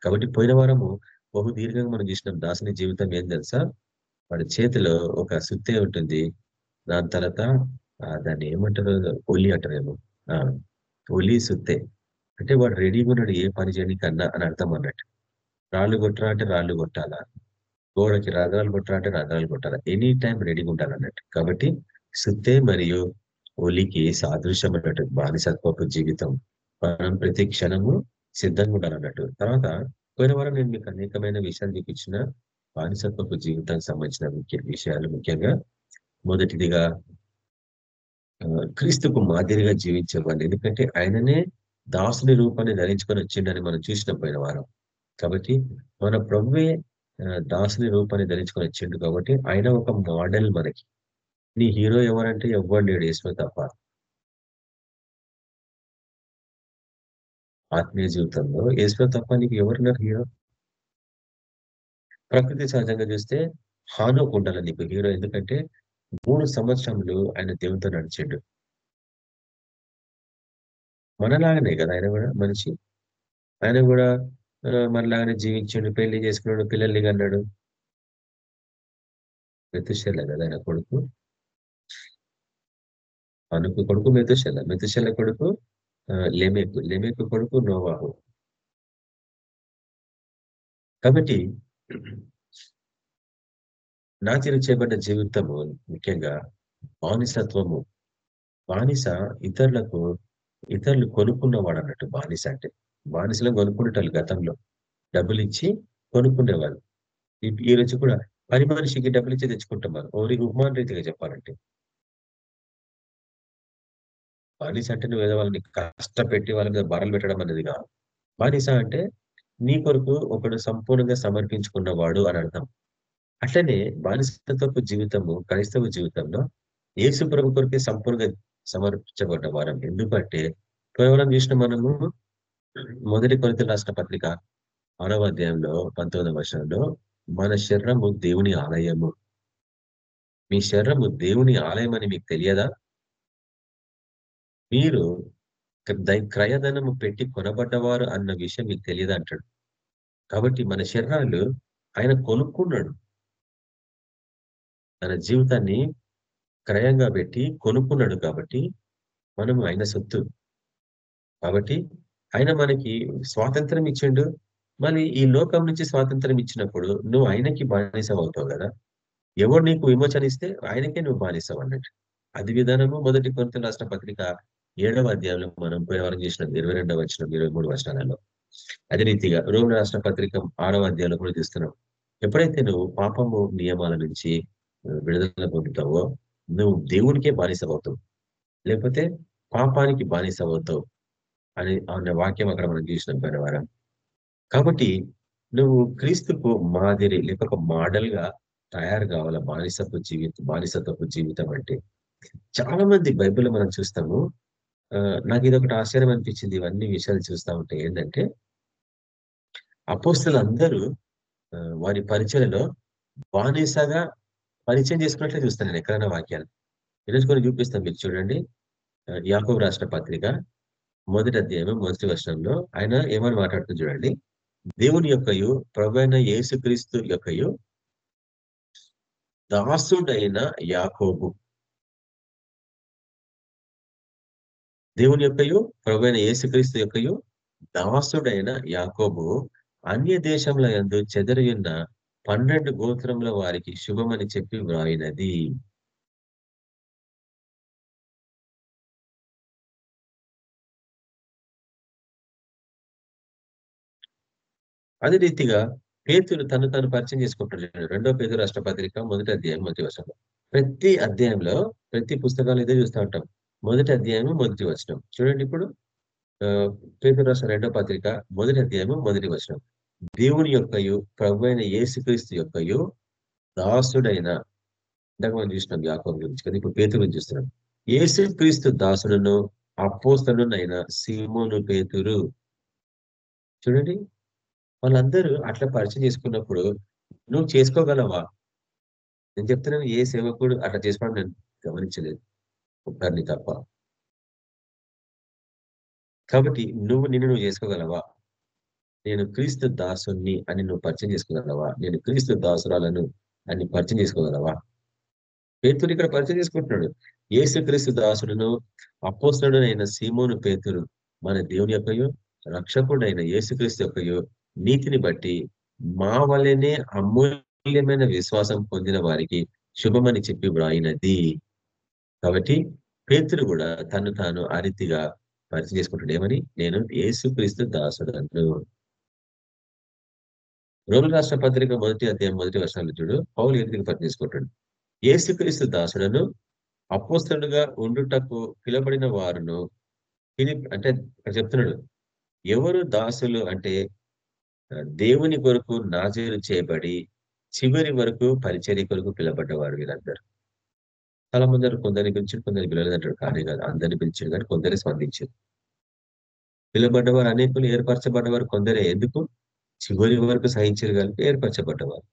Speaker 2: కాబట్టి పోయిన వారము బహు దీర్ఘంగా మనం చూసినాం దాసుని జీవితం ఏం తెలుసా? వాడి చేతిలో ఒక సుత్తే ఉంటుంది. దాని తర్వాత దాన్ని ఏమంటారు? ఒలి అంటారేమో. ఒలి సుత్తే. అంటే వాడు రెడీగా ఉన్నాడు ఏ పని చేయడానికి అన్న అని అర్థం అన్నట్టు. రాళ్ళు కొట్టరా అంటే రాళ్ళు కొట్టాలా? గోడకి రథాలు కొట్టరా అంటే రథాలు కొట్టాలా? ఎనీ టైం రెడీగా ఉండాలి అన్నట్టు. కాబట్టి సుత్తే మరియు ఒలికి సాదృశ్యం అన్నట్టు బానిసత్వపు జీవితం. మనం ప్రతి క్షణము సిద్ధంగా ఉండాలన్నట్టు తర్వాత పోయిన వారం నేను మీకు అనేకమైన విషయాలు చూపించిన బానిసత్వపు జీవితానికి సంబంధించిన ముఖ్య విషయాలు. ముఖ్యంగా మొదటిదిగా క్రీస్తుకు మాదిరిగా జీవించేవాడిని ఎందుకంటే ఆయననే దాసుని రూపాన్ని ధరించుకొని వచ్చిండని మనం చూసిన పోయిన వారం. కాబట్టి మన ప్రభువే దాసుని రూపాన్ని ధరించుకొని వచ్చిండు కాబట్టి ఆయన ఒక మోడల్ మనకి. నీ హీరో ఎవరంటే ఎవ్వడు లేడు యేసు తప్ప. ఆత్మీయ జీవితంలో యేసు తప్ప నీకు ఎవరున్నారు హీరో? ప్రకృతి సహజంగా చూస్తే హానోకు ఉండాలి నీకు హీరో. ఎందుకంటే మూడు సంవత్సరములు ఆయన దేవునితో నడిచిండు. మనలాగానే కదా ఆయన కూడా మనిషి. ఆయన కూడా మనలాగానే జీవించిండు పెళ్ళి చేసుకున్నాడు పిల్లల్ని కన్నాడు. మెతుశల కదా ఆయన కొడుకు? అనుకు కొడుకు మెతుశల మెతుశెల కొడుకు ఆ, లెమెకు. లెమెకు కొడుకు నోవాహు. కాబట్టి నాతిని చేయబడ్డ జీవితము ముఖ్యంగా బానిసత్వము. బానిస ఇతరులకు ఇతరులు కొనుక్కున్నవాడు అన్నట్టు బానిస అంటే. బానిసలు కొనుక్కుంటారు గతంలో. డబ్బులు ఇచ్చి కొనుక్కునేవాళ్ళు ఈ- ఈ రోజు కూడా పని మనిషికి డబ్బులు ఇచ్చి తెచ్చుకుంటాం మనం ఓరికి ఉపమాన రీతిగా చెప్పాలంటే. బానిస అంటే నువ్వు ఏదో వాళ్ళని కష్టపెట్టి వాళ్ళ మీద బరలు పెట్టడం అనేది కాదు. బానిస అంటే నీ కొరకు ఒకడు సంపూర్ణంగా సమర్పించుకున్నవాడు అని అర్థం. అట్లనే బానిసత్వపు జీవితము క్రైస్తవ జీవితంలో యేసు ప్రభు కొరకే సంపూర్ణంగా సమర్పించబడ్డ వారం. ఎందుకంటే కేవలం చూసిన మనము మొదటి కొరిత రాసిన పత్రిక ఆరవ అధ్యాయంలో పంతొమ్మిదవ వర్షంలో మన శరీరము దేవుని ఆలయము. మీ శరీరము దేవుని ఆలయం అని మీకు తెలియదా? మీరు దై- క్రయధనము పెట్టి కొనబడ్డవారు అన్న విషయం మీకు తెలియదు అంటాడు. కాబట్టి మన శరీరాలు ఆయన కొనుక్కున్నాడు. తన జీవితాన్ని క్రయంగా పెట్టి కొనుక్కున్నాడు కాబట్టి మనము ఆయన సొత్తు. కాబట్టి ఆయన మనకి స్వాతంత్రం ఇచ్చిండు. మరి ఈ లోకం నుంచి స్వాతంత్రం ఇచ్చినప్పుడు నువ్వు ఆయనకి బానిసం అవుతావు కదా. ఎవరు నీకు విమోచన ఇస్తే ఆయనకే నువ్వు బానిసం అన్నట్టు. అది విధానము మొదటి కొంత రాష్ట్ర పత్రిక ఏడవ అధ్యాయంలో మనం పోయిన చేసిన ఇరవై రెండవ వచ్చిన ఇరవై మూడు వచనాలలో. అదే రీతిగా రోమ రాష్ట్ర పత్రిక ఆరవ అధ్యాయంలో కూడా చూస్తున్నాం. ఎప్పుడైతే నువ్వు పాపము నియమాల నుంచి విడుదల పొందుతావో నువ్వు దేవునికే బానిస అవుతావు. లేకపోతే పాపానికి బానిస అవుతావు. అని అన్న వాక్యం అక్కడ మనం చూసినాం పోయిన వారం కాబట్టి నువ్వు క్రీస్తుకు మాదిరి లేక ఒక మోడల్గా తయారు కావాల బానిసపు జీవితం బానిసత్వపు జీవితం అంటే? చాలా మంది బైబిల్ మనం చూస్తాము నాకు ఇది ఒకటి ఆశ్చర్యం అనిపించింది. ఇవన్నీ విషయాలు చూస్తా ఉంటే ఏంటంటే అపోస్తులు అందరూ వారి పరిచయలో బానిసగా పరిచయం చేసుకున్నట్లే చూస్తాను నేను ఎక్కడైనా వాక్యాలు. ఈరోజు కొన్ని చూపిస్తాను మీరు చూడండి. ఆ, యాకోబు రాష్ట్ర పత్రిక. మొదటి అధ్యాయం మొదటి వర్షంలో ఆయన ఏమని మాట్లాడుతుంది చూడండి. దేవుని యొక్కయు ప్రవైన యేసుక్రీస్తు యొక్కయు దాసుడైన యాకోబు. దేవుని యొక్కయు ప్రవైన యేసుక్రీస్తు యొక్కయు దాసుడైన యాకోబు అన్య దేశంలో యందు చెదరియున్న పన్నెండు గోత్రముల వారికి శుభమని చెప్పి వ్రాయినది. అదే రీతిగా పేతులు తను తను పరిచయం చేసుకుంటున్నాడు. రెండో పేరు రాష్ట్ర పత్రిక మొదటి అధ్యాయం మొదటి వచనం. ప్రతి అధ్యాయంలో ప్రతి పుస్తకాలు ఇదే చూస్తూ ఉంటాం. మొదటి అధ్యాయము మొదటి వచనం. చూడండి ఇప్పుడు ఆ, రాష్ట్ర రెండో పత్రిక మొదటి అధ్యాయము మొదటి వచనం. దేవుని యొక్కయు ప్రభు అయిన యేసుక్రీస్తు యొక్కయు దాసుడైన ఇందాక మనం చూసినాం యాకోబు గురించి కదా ఇప్పుడు పేతురు గురించి చూస్తున్నాం. యేసుక్రీస్తు దాసుడును అపోస్తలునైన సీమోను పేతురు. చూడండి వాళ్ళందరూ అట్లా పరిచయం చేసుకున్నప్పుడు నువ్వు చేసుకోగలవా? నేను చెప్తున్నాను ఏ సేవకుడు అట్లా చేసుకోవడం నేను గమనించలేదు. ఒకరిని తప్ప. కాబట్టి నువ్వు నిన్ను నువ్వు చేసుకోగలవా? నేను క్రీస్తు దాసుని అని నువ్వు పరిచయం చేసుకోగలవా? నేను క్రీస్తు దాసురాలను అని పరిచయం చేసుకోగలవా? పేతురు ఇక్కడ పరిచయం చేసుకుంటున్నాడు. ఏసు క్రీస్తు దాసుడును అపోస్తుడైన సీమోను పేతురు మన దేవుని యొక్కయో రక్షకుడైన యేసుక్రీస్తు యొక్కయో నీతిని బట్టి మా వల్లనే అమూల్యమైన విశ్వాసం పొందిన వారికి శుభమని చెప్పి వ్రాయినది. కాబట్టి పేతురు కూడా తను తాను ఆ రీతిగా పరిచయం చేసుకుంటాడు. ఏమని? నేను ఏసుక్రీస్తు దాసుడను. రోగుల రాష్ట్ర పత్రిక మొదటి అధ్యాయం మొదటి వర్షాలు చూడు. పౌలు ఎదురుగా పరిచయం చేసుకుంటాడు? ఏసుక్రీస్తు దాసుడను అపోస్తలుగా ఉండుటకు పిలబడిన వారును అంటే చెప్తున్నాడు. ఎవరు దాసులు అంటే దేవుని కొరకు నాజీరు చేయబడి చివరి వరకు పరిచర్య కొరకు పిలబడ్డవారు వీరందరూ. చాలా మందరు కొందరిని పిలిచి కొందరిని పిలవలేదంటాడు కానీ కాదు అందరిని పిలిచాడు కానీ కొందరే స్పందించారు. పిలబడ్డవారు అనేకులు ఏర్పరచబడ్డవారు కొందరే. ఎందుకు? చివరి వరకు సహించారు కనుక ఏర్పరచబడ్డవారు.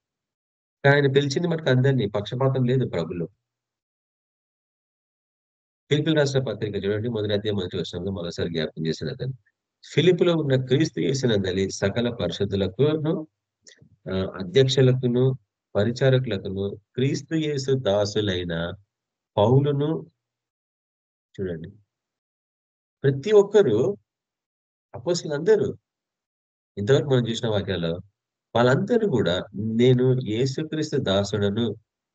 Speaker 2: ఆయన పిలిచింది మనకు అందరినీ. పక్షపాతం లేదు ప్రభులో. పిలుపులు రాష్ట్ర పత్రిక చూడండి మొదటి అధ్యాయం మొదటి వర్షంలో మరోసారి జ్ఞాపకం చేసిన అతను. ఫిలిపులో ఉన్న క్రీస్తు చేసినందలి సకల పరిషత్తులకును అధ్యక్షులకును పరిచారకులకును క్రీస్తు యేసు దాసులైన పౌలును చూడండి. ప్రతి ఒక్కరు అపోసులందరూ ఇంతవరకు మనం చూసిన వాక్యాల్లో వాళ్ళందరూ కూడా నేను యేసుక్రీస్తు దాసుడను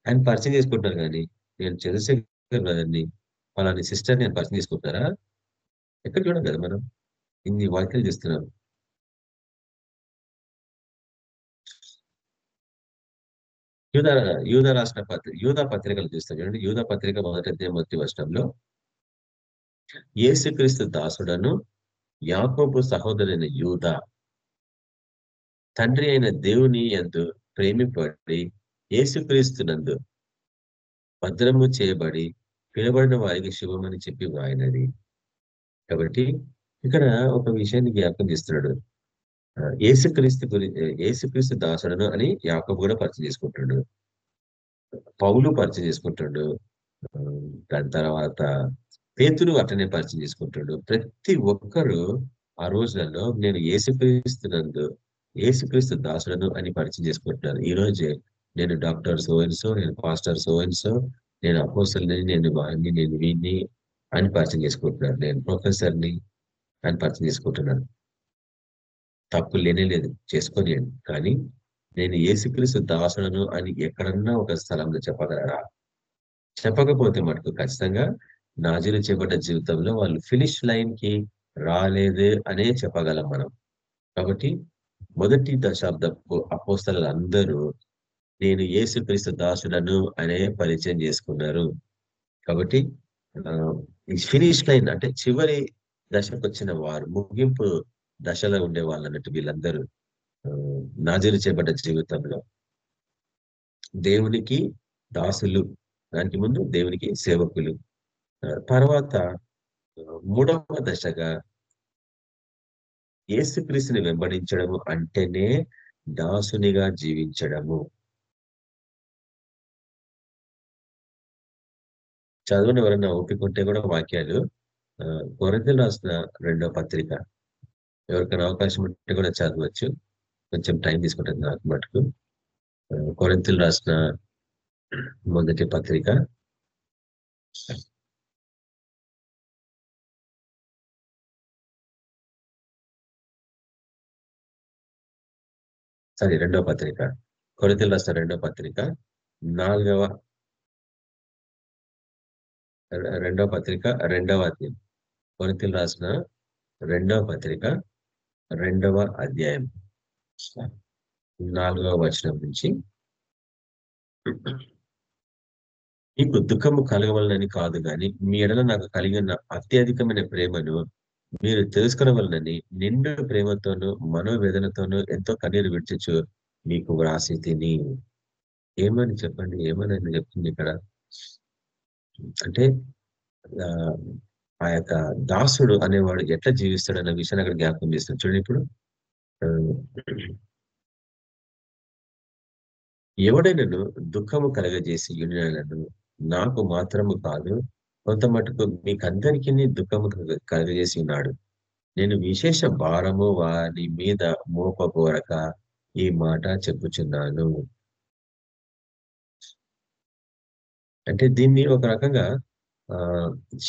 Speaker 2: ఆయన పరిచయం చేసుకుంటున్నారు కానీ నేను చంద్రశేఖర్ బ్రదర్ని వాళ్ళని సిస్టర్ నేను పరిచయం చేసుకుంటున్నారా? ఎక్కడ చూడం కదా మనం? ఇన్ని వ్యాఖ్యలు చేస్తున్నారు. యూధ యూధ రాష్ట్ర పత్రిక యూధ పత్రికలు చూస్తాం చూడండి. యూధ పత్రిక మొదటి మొదటి వర్షంలో యేసుక్రీస్తు దాసుడను యాకోబు సహోదరుని యూధ తండ్రి అయిన దేవుని ఎందు ప్రేమిపడి యేసుక్రీస్తునందు భద్రము చేయబడి పిలబడిన వారికి శుభమని చెప్పి వాయినది. కాబట్టి ఇక్కడ ఒక విషయాన్ని జ్ఞాపకం చేస్తున్నాడు. ఏసుక్రీస్తు గురి ఏసుక్రీస్తు దాసుడను అని యాకబు కూడా పరిచయం చేసుకుంటాడు పౌలు పరిచయం చేసుకుంటాడు దాని తర్వాత పేతులు అట్లనే పరిచయం చేసుకుంటాడు ప్రతి ఒక్కరు ఆ రోజులలో నేను ఏసుక్రీస్తునందు ఏసుక్రీస్తు దాసుడను అని పరిచయం చేసుకుంటున్నాను ఈ రోజే నేను డాక్టర్ సోయన్సో నేను పాస్టర్ సోయన్సో నేను అపోసల్ని నేను వాడిని నేను వీడిని అని పరిచయం చేసుకుంటున్నాను నేను ప్రొఫెసర్ని ఆయన పరిచయం చేసుకుంటున్నాను. తప్పు లేనే లేదు. చేసుకొని కానీ నేను ఏసుక్రీస్తు దాసులను అని ఎక్కడన్నా ఒక స్థలంలో చెప్పగలరా? చెప్పకపోతే మటుకు ఖచ్చితంగా నాజీలు చేపట్ట జీవితంలో వాళ్ళు ఫినిష్ లైన్కి రాలేదు అనే చెప్పగలం మనం. కాబట్టి మొదటి దశాబ్దపు అపోస్తలు అందరూ నేను ఏసుక్రీస్తు దాసులను అనే పరిచయం చేసుకున్నారు. కాబట్టి ఫినిష్ లైన్ అంటే చివరి దశకు వచ్చిన వారు ముగింపు దశలో ఉండే వాళ్ళు అన్నట్టు వీళ్ళందరూ నాజీలు చేయబడ్డ జీవితంలో దేవునికి దాసులు. దానికి ముందు దేవునికి సేవకులు. తర్వాత మూడవ దశగా ఏసుక్రీస్తుని వెంబడించడము అంటేనే దాసునిగా జీవించడము. చదువుని ఎవరన్నా ఒప్పుకుంటే కూడా వాక్యాలు కొరతలు రాసిన రెండో పత్రిక. ఎవరికైనా అవకాశం ఉంటే కూడా చదవచ్చు. కొంచెం టైం తీసుకుంటుంది నాకు మటుకు. కొరింతలు రాసిన మొదటి పత్రిక. సారీ రెండవ పత్రిక. కొరితలు రాసిన రెండవ పత్రిక. నాలుగవ రెండవ పత్రిక రెండవ అధ్యాయం. కొరితలు రాసిన రెండవ పత్రిక రెండవ అధ్యాయం. నాలుగవ వచనం నుంచి. మీకు దుఃఖము కలగవలనని కాదు గాని మీ ఎడల నాకు కలిగిన అత్యధికమైన ప్రేమను మీరు తెలుసుకునవలనని నిండు ప్రేమతోనూ మనోవేదనతోనూ ఎంతో కన్నీరు విడిచచ్చు మీకు వ్రాసి తిని. ఏమని చెప్పండి? ఏమని చెప్తుంది ఇక్కడ? అంటే ఆ యొక్క దాసుడు అనేవాడు ఎట్లా జీవిస్తాడు అన్న విషయాన్ని అక్కడ జ్ఞాపకం చేస్తాడు చూడండి ఇప్పుడు. ఎవడైనాను దుఃఖము కలగజేసి యునియన్లను నాకు మాత్రము కాదు కొంత మటుకు మీకందరికీ దుఃఖము కలగజేసి ఉన్నాడు. నేను విశేష భారము వారి మీద మోపకోరక ఈ మాట చెప్పుచున్నాను. అంటే దీన్ని ఒక రకంగా ఆ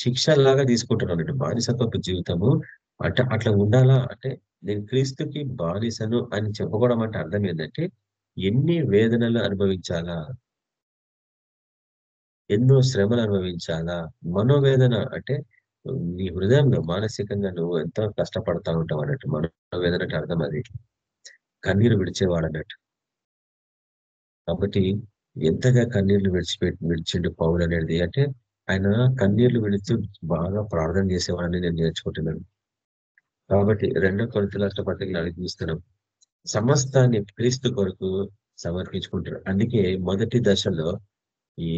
Speaker 2: శిక్షలాగా తీసుకుంటున్నాను అన్నట్టు బానిసత్వపు జీవితము అంటే అట్లా ఉండాలా? అంటే నేను క్రీస్తుకి బానిసను అని చెప్పుకోవడం అంటే అర్థం ఏంటంటే ఎన్ని వేదనలు అనుభవించాలా? ఎన్నో శ్రమలు అనుభవించాలా? మనోవేదన అంటే నీ హృదయంలో మానసికంగా నువ్వు ఎంతో కష్టపడతా ఉంటావు అన్నట్టు. మనోవేదన అంటే అర్థం అది. కన్నీరు విడిచేవాడు అన్నట్టు. కాబట్టి ఎంతగా కన్నీళ్ళు విడిచిపెట్టి విడిచిండు పౌలు అనేది అంటే ఆయన కన్నీళ్ళు విడుతూ బాగా ప్రార్థన చేసేవాడని నేను నేర్చుకుంటున్నాను. కాబట్టి రెండో కొరత రాష్ట్ర పత్రికలు అడిగిస్తున్నాం సమస్తాన్ని క్రీస్తు కొరకు సమర్పించుకుంటారు అందుకే మొదటి దశలో ఈ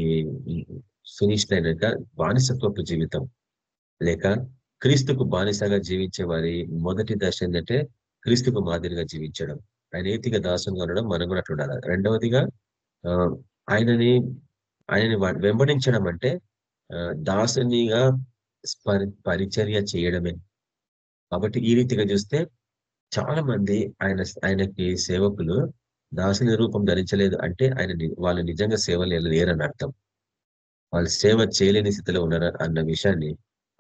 Speaker 2: ఫినిష్ అయినాక బానిసత్వపు జీవితం. లేక క్రీస్తుకు బానిసగా జీవించే వారి మొదటి దశ ఏంటంటే క్రీస్తుకు మాదిరిగా జీవించడం. ఆయన ఏతిగా దాసంగా ఉండడం మనం కూడా అట్లా ఉండాలి. రెండవదిగా ఆయనని ఆయనని వెంబడించడం అంటే దాసునిగా పరిచర్య చేయడమే. కాబట్టి ఈ రీతిగా చూస్తే చాలా మంది ఆయన ఆయనకి సేవకులు దాసుని రూపం ధరించలేదు అంటే ఆయన వాళ్ళు నిజంగా సేవలు లేరని అర్థం. వాళ్ళు సేవ చేయలేని స్థితిలో ఉన్నారు అన్న విషయాన్ని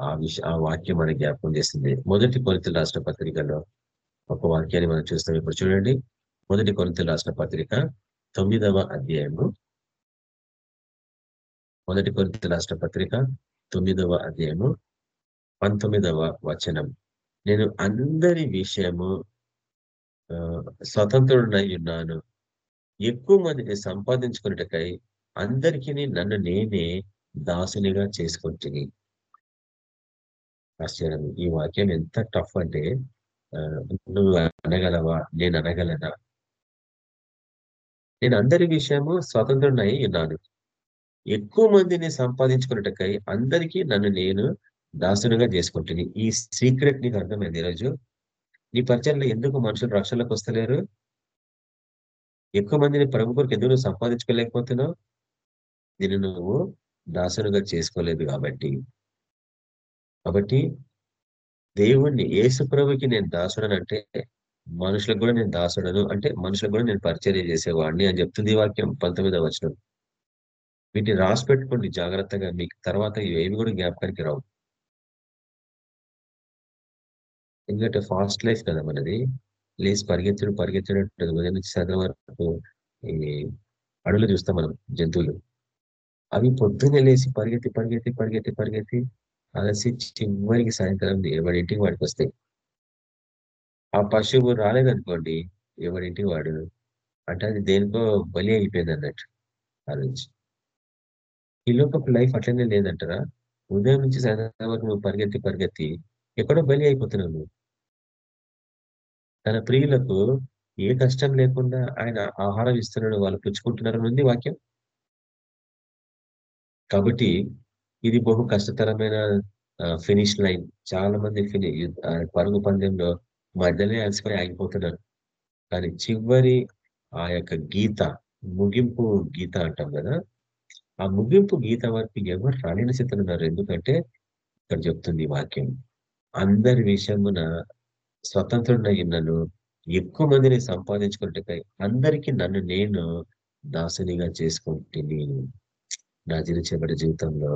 Speaker 2: ఆ విష ఆ వాక్యం మన జ్ఞాపకం చేస్తుంది. మొదటి కొనితలు రాష్ట్ర పత్రికలో ఒక వాక్యాన్ని మనం చూస్తాం. ఇప్పుడు చూడండి. మొదటి కొనితలు రాష్ట్ర పత్రిక తొమ్మిదవ అధ్యాయము మొదటి కొరింత రాష్ట్ర పత్రిక తొమ్మిదవ అధ్యాయము పంతొమ్మిదవ వచనం. నేను అందరి విషయము స్వతంత్రుడనై ఉన్నాను. ఎక్కువ మందిని సంపాదించుకున్నటకై అందరికీ నన్ను నేనే దాసునిగా చేసుకుంటుంది ఆశ్చర్యం. ఈ వాక్యం ఎంత టఫ్ అంటే నువ్వు అనగలవా? నేను అనగలనా? నేను అందరి విషయము స్వతంత్రుడనై ఉన్నాను. ఎక్కువ మందిని సంపాదించుకున్నట్టుకై అందరికీ నన్ను నేను దాసునిగా చేసుకుంటుంది ఈ సీక్రెట్ నీకు అర్థమైంది ఈరోజు? నీ పరిచయంలో ఎందుకు మనుషులు రక్షణలోకి వస్తలేరు? ఎక్కువ మందిని ప్రభు కొరకు ఎందుకు నువ్వు సంపాదించుకోలేకపోతున్నావు? దీన్ని నువ్వు దాసునుగా చేసుకోలేదు కాబట్టి. కాబట్టి దేవుణ్ణి ఏసు ప్రభుకి నేను దాసుడని అంటే మనుషులకు కూడా నేను దాసుడను. అంటే మనుషులకు కూడా నేను పరిచర్య చేసేవాడిని అని చెప్తుంది వాక్యం పంతొమ్మిదవ వచనం. వీటిని రాసి పెట్టుకోండి జాగ్రత్తగా. మీకు తర్వాత ఏవి కూడా జ్ఞాపకానికి రావు. ఎందుకంటే ఫాస్ట్ లైఫ్ కదా మనది. లేచి పరిగెత్తడం పరిగెత్తడం ఉంటుంది ఉదయం నుంచి సాయంత్రం వరకు ఈ అడవులు చూస్తాం మనం జంతువులు. అవి పొద్దున్నే లేచి పరిగెత్తి పరిగెత్తి పరిగెత్తి పరిగెత్తి అలసి చివరికి సాయంత్రం ఎవడింటికి వాడికి వస్తాయి. ఆ పశువు రాలేదనుకోండి ఎవడింటికి వాడు? అంటే అది దేనికో బలి అయిపోయింది అన్నట్టు. ఆ నుంచి ఈ లోకపు లైఫ్ అట్లనే లేదంటారా? ఉదయం నుంచి సాయంత్రం వరకు నువ్వు పరిగెత్తి పరిగెత్తి ఎక్కడో బలి అయిపోతున్నావు నువ్వు. తన ప్రియులకు ఏ కష్టం లేకుండా ఆయన ఆహారం ఇస్తున్నాడు వాళ్ళు పుచ్చుకుంటున్నారు ఉంది వాక్యం? కాబట్టి ఇది బహు కష్టతరమైన ఫినిష్ లైన్. చాలా మంది ఫిని పరుగు పందెంలో మధ్యలోనే అలసిపోయి ఆగిపోతున్నారు. కానీ చివరి ఆ యొక్క గీత ముగింపు గీత అంటాం కదా? ఆ ముగింపు గీత వరకు ఎవరు రాలేని స్థితిలో ఉన్నారు. ఎందుకంటే ఇక్కడ చెప్తుంది వాక్యం. అందరి విషయమున స్వతంత్రుడై నన్ను ఎక్కువ మందిని సంపాదించుకుంటే అందరికీ నన్ను నేను దాసునిగా చేసుకుంటుంది నా జీవించబడి జీవితంలో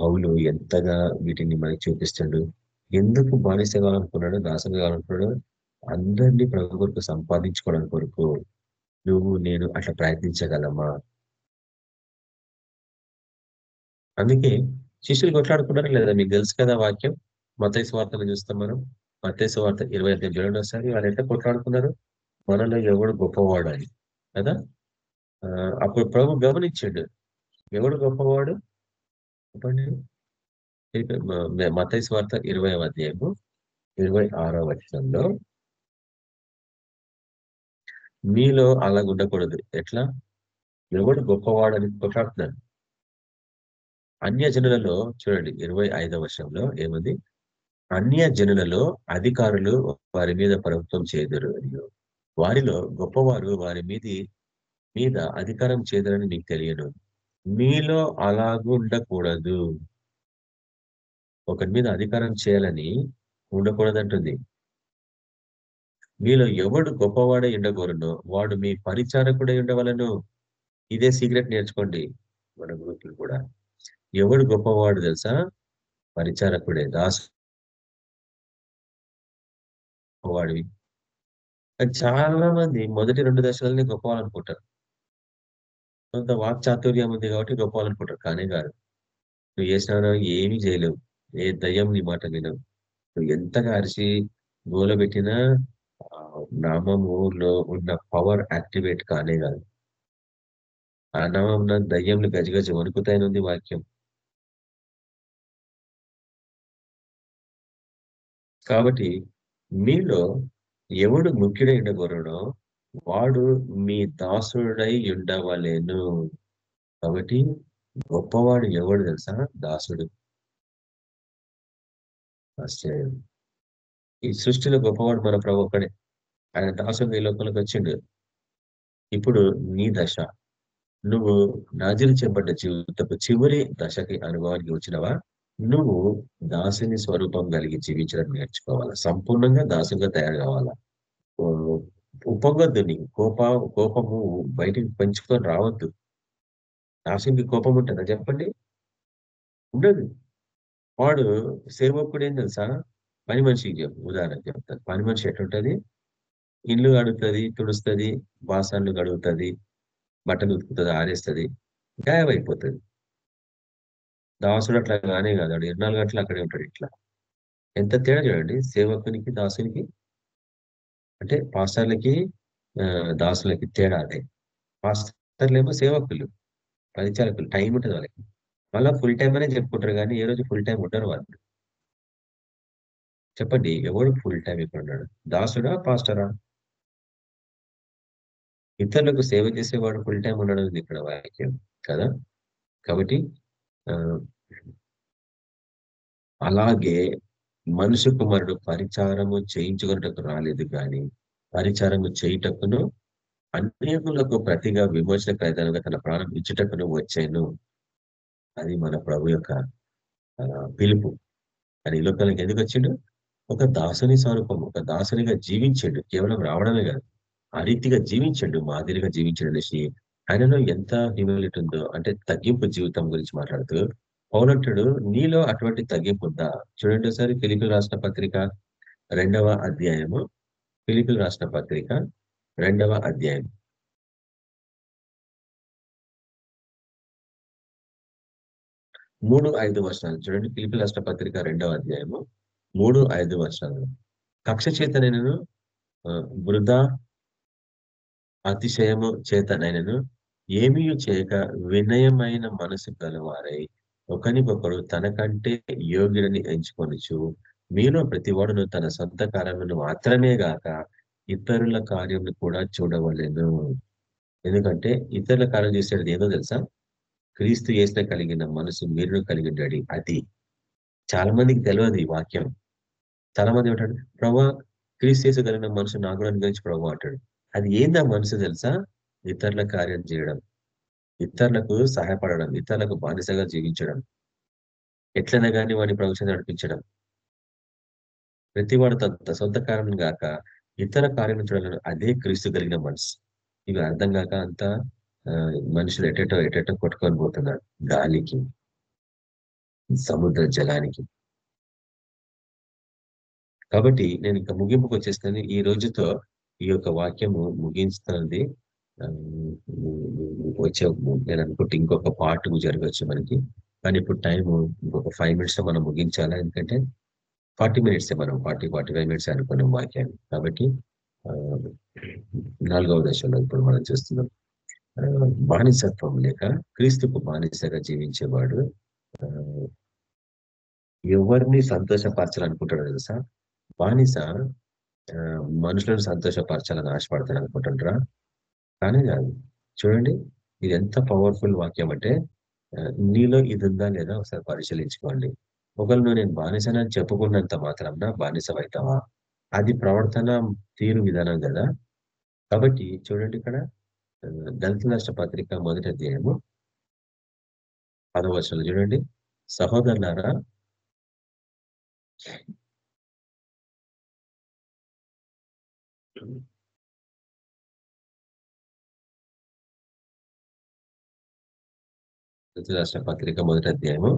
Speaker 2: పౌలు ఎంతగా వీటిని మనకి చూపిస్తాడు. ఎందుకు బానిస కావాలనుకున్నాడు దాసుని కావాలనుకున్నాడు అందరినీ ప్రభు కొరకు సంపాదించుకోవడం కొరకు నువ్వు నేను అట్లా ప్రయత్నించగలమా? అందుకే శిష్యులు కొట్లాడుకున్నారు లేదా? మీకు తెలుసు కదా వాక్యం. మతైసు వార్తలు చూస్తాం మనం. మతైసు వార్త ఇరవై ఐదు చూడండి ఒకసారి వాళ్ళు ఎట్లా కొట్లాడుకున్నారు? మనలో ఎవడు గొప్పవాడు అని కదా? ఆ, అప్పుడు ప్రభు గమనించాడు. ఎవడు గొప్పవాడు? చెప్పండి. మతైసు వార్త ఇరవై అధ్యాయము ఇరవై ఆరో వచనంలో మీలో అలాగ ఉండకూడదు ఎట్లా? ఎవడు గొప్పవాడని కొట్లాడుతున్నాను అన్య జనులలో చూడండి ఇరవై ఐదవ వర్షంలో ఏముంది? అన్య జనులలో అధికారులు వారి మీద ప్రభుత్వం చేదురు వారిలో గొప్పవారు వారి మీది మీద అధికారం చేదురని మీకు తెలియను. మీలో అలాగుండకూడదు ఒకరి మీద అధికారం చేయాలని ఉండకూడదంటుంది. మీలో ఎవడు గొప్పవాడే ఉండకూడను వాడు మీ పరిచారకుడే ఉండవలను. ఇదే సీక్రెట్ నేర్చుకోండి మన గ్రూపులు కూడా. ఎవడు గొప్పవాడు తెలుసా? పరిచారకుడే దాసు గొప్పవాడివి. చాలా మంది మొదటి రెండు దశలనే గొప్పవాలనుకుంటారు కొంత వాక్ చాతుర్యం ఉంది కాబట్టి గొప్పవాలనుకుంటారు కానీ కాదు. నువ్వు చేసినా ఏమీ చేయలేవు. ఏ దయ్యం నీ మాట వినవు. నువ్వు ఎంతగా అరిచి గోల పెట్టినా ఆ నామములో ఉన్న పవర్ యాక్టివేట్ కానే కాదు. ఆ నామం దయ్యంలు గజగజ వణుకుతాయనుంది వాక్యం. కాబట్టి మీలో ఎవడు ముఖ్యుడై ఉండగోరడో వాడు మీ దాసుడై ఉండవలేను. కాబట్టి గొప్పవాడు ఎవడు తెలుసా? దాసుడు. ఆశ్చర్యం. ఈ సృష్టిలో గొప్పవాడు మన ప్రభు ఒక్కడే. ఆయన దాసుడు ఈ లోకంలోకి వచ్చిండు. ఇప్పుడు నీ దశ. నువ్వు నాజీలు చేపడ్డ జీవితపు చివరి దశకి అనుభవానికి వచ్చినవా? నువ్వు దాసుని స్వరూపం కలిగి జీవించడం నేర్చుకోవాలా? సంపూర్ణంగా దాసుగా తయారు కావాలా? ఉపగొద్దు నీ కోప కోపము బయటికి పెంచుకొని రావద్దు. దాసునికి కోపం ఉంటుందా చెప్పండి? ఉండదు. వాడు సేవకుడు ఏం తెలుసా? పని మనిషికి చెప్పు. ఉదాహరణ చెప్తాను పని మనిషి ఎట్లుంటది? ఇల్లు కడుగుతుంది తుడుస్తుంది బాసన్లు కడుగుతుంది బట్టలు ఉతుకుతుంది ఆరేస్తుంది గాయమైపోతుంది దాసుడు అట్లా కానే కాదు. వాడు ఇరవై గంటలు అక్కడే ఉంటాడు ఇట్లా. ఎంత తేడా చూడండి. సేవకునికి దాసునికి అంటే పాస్టర్లకి దాసులకి తేడా అదే. పాస్టర్లేమో సేవకులు పరిచారకులు టైం ఉంటుంది వాళ్ళకి. మళ్ళీ ఫుల్ టైం అనే చెప్పుకుంటారు కానీ ఏ రోజు ఫుల్ టైం ఉంటారు వాళ్ళు. చెప్పండి ఎవడు ఫుల్ టైం ఇక్కడ ఉన్నాడు? దాసుడా పాస్టరా? ఇతరులకు సేవ చేసేవాడు ఫుల్ టైం ఉండడం ఇక్కడ వాక్యం కదా? కాబట్టి అలాగే మనుషు కుమారుడు పరిచారము చేయించుకున్నటకు రాలేదు కానీ పరిచారము చేయుటకును అనేకులకు ప్రతిగా విమోచన ప్రయత్నంగా తన ప్రాణం ఇచ్చుటకును వచ్చాను. అది మన ప్రభు యొక్క పిలుపు. అని ఈ లోకానికి ఎందుకు వచ్చిండు? ఒక దాసుని స్వరూపం ఒక దాసునిగా జీవించాడు. కేవలం రావడమే కాదు ఆ రీతిగా జీవించాడు మాదిరిగా జీవించాడు అనేసి ఆయనలో ఎంత హ్యూమిలిటీ ఉందో అంటే తగ్గింపు జీవితం గురించి మాట్లాడుతూ పౌలంటుడు నీలో అటువంటి తగ్గింపు ఉందా చూడండి ఒకసారి ఫిలిపిల్ రాష్ట్ర పత్రిక రెండవ అధ్యాయము. ఫిలిపిల్ రాష్ట్ర పత్రిక రెండవ అధ్యాయం మూడు ఐదు వర్షాలు చూడండి ఫిలిపిల్ రాష్ట్ర పత్రిక రెండవ అధ్యాయము. మూడు ఐదు వర్షాలు కక్ష చేతనైనను వృధా అతిశయము చేతనైనను ఏమీ చేయక వినయమైన మనసు గలవారై ఒకరికొకడు తనకంటే యోగ్యుడిని ఎంచుకొనచ్చు మీలో ప్రతివాడును తన సొంత కార్యమును మాత్రమే గాక ఇతరుల కార్యములు కూడా చూడవలేను. ఎందుకంటే ఇతరుల కార్యం చేసేది ఏదో తెలుసా? క్రీస్తు చేసిన కలిగిన మనసు మీరు కలిగి అది చాలా మందికి తెలియదు ఈ వాక్యం. చాలా మంది ఏమంటాడు ప్రభా క్రీస్తు చేసే కలిగిన మనసు నాకు అనుగ్రహించి ప్రభు అంటాడు. అది ఏందా మనసు తెలుసా? ఇతరుల కార్యం చేయడం. ఇతరులకు సహాయపడడం ఇతరులకు బానిసగా జీవించడం ఎట్లైనా కానీ వాడిని ప్రవచన నడిపించడం. ప్రతివాడు తన సొంత కారణం గాక ఇతర కార్యం చూడాలని అదే క్రీస్తు కలిగిన మనసు. ఇవి అర్థం కాక అంతా మనుషులు ఎటెటో ఎటెటో కొట్టుకొని పోతున్నారు గాలికి సముద్ర జలానికి. కాబట్టి నేను ఇంకా ముగింపుకు వచ్చేస్తాను. ఈ రోజుతో ఈ యొక్క వాక్యము ముగించుతున్నది Um, వచ్చే నేను అనుకుంటే ఇంకొక పార్ట్ జరగచ్చు మనకి. కానీ ఇప్పుడు టైం ఇంకొక ఫైవ్ మినిట్స్లో మనం ముగించాలా? ఎందుకంటే ఫార్టీ మినిట్స్ మనం ఫార్టీ ఫార్టీ ఫైవ్ మినిట్స్ అనుకున్నాం వాక్యాన్ని. కాబట్టి um, నాలుగవ దశలో ఇప్పుడు మనం చూస్తున్నాం. Um, బానిసత్వం లేక క్రీస్తుకు బానిసగా జీవించేవాడు ఆ, ఎవరిని సంతోషపరచాలనుకుంటాడు తెలుసా? బానిస ఆ, మనుషులను సంతోషపరచాలని ఆశపడతాడు అనుకుంటుంటారా కానీ కాదు చూడండి ఇది ఎంత పవర్ఫుల్ వాక్యం అంటే నీలో ఇది ఉందా లేదా ఒకసారి పరిశీలించుకోండి. ఒకళ్ళు నేను బానిసనని చెప్పుకున్నంత మాత్రం బానిసమవుతావా అది ప్రవర్తన తీరు విధానం కదా. కాబట్టి చూడండి ఇక్కడ దళిత రాష్ట్ర పత్రిక మొదటి అధ్యాయము పదవచనాలు చూడండి. సహోదరులారా రాష్ట్ర పత్రిక మొదటి అధ్యాయము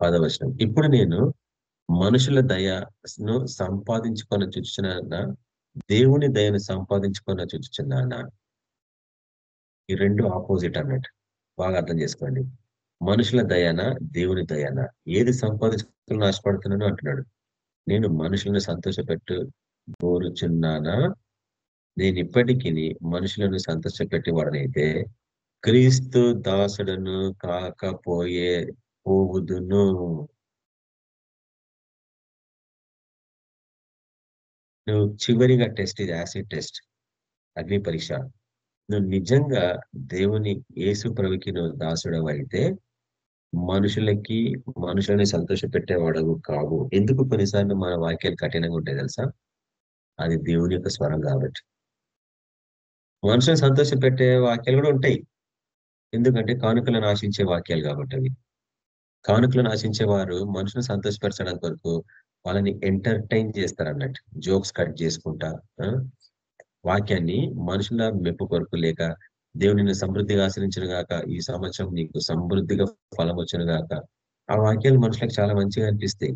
Speaker 2: పాదవచనం ఇప్పుడు నేను మనుషుల దయను సంపాదించుకొని చూచుచున్నానా దేవుని దయను సంపాదించుకొని చూచుచున్నానా ఈ రెండు ఆపోజిట్ అన్నట్టు. బాగా అర్థం చేసుకోండి. మనుషుల దయన దేవుని దయన? ఏది సంపాదించుకుని ఆశపడుతున్నానో అంటున్నాడు. నేను మనుషులను సంతోషపెట్టు కోరుచున్నానా నేను ఇప్పటికీ మనుషులను సంతోషపెట్టి వాడనైతే క్రీస్తు దాసుడను కాకపోయే పోవుదును. నువ్వు చివరిగా టెస్ట్ ఇది యాసిడ్ టెస్ట్ అగ్ని పరీక్ష. నువ్వు నిజంగా దేవుని యేసు ప్రభుకి నువ్వు దాసుడవు అయితే మనుషులకి మనుషులని సంతోష పెట్టేవాడవు కావు. ఎందుకు కొన్నిసార్లు మన వాక్యాలు కఠినంగా ఉంటాయి తెలుసా? అది దేవుని యొక్క స్వరం కాబట్టి. మనుషులను సంతోష పెట్టే వాక్యాలు కూడా ఉంటాయి. ఎందుకంటే కానుకలను ఆశించే వాక్యాలు కాబట్టి అవి. కానుకలను ఆశించే వారు మనుషులను సంతోషపరచడానికి కొరకు వాళ్ళని ఎంటర్టైన్ చేస్తారు అన్నట్టు జోక్స్ కట్ చేసుకుంటా ఆ? వాక్యాన్ని మనుషుల మెప్పు కొరకు లేక దేవుని సమృద్ధిగా ఆశ్రయించను గాక ఈ సంవత్సరం నీకు సమృద్ధిగా ఫలం వచ్చను గాక. ఆ వాక్యాలు మనుషులకు చాలా మంచిగా అనిపిస్తాయి.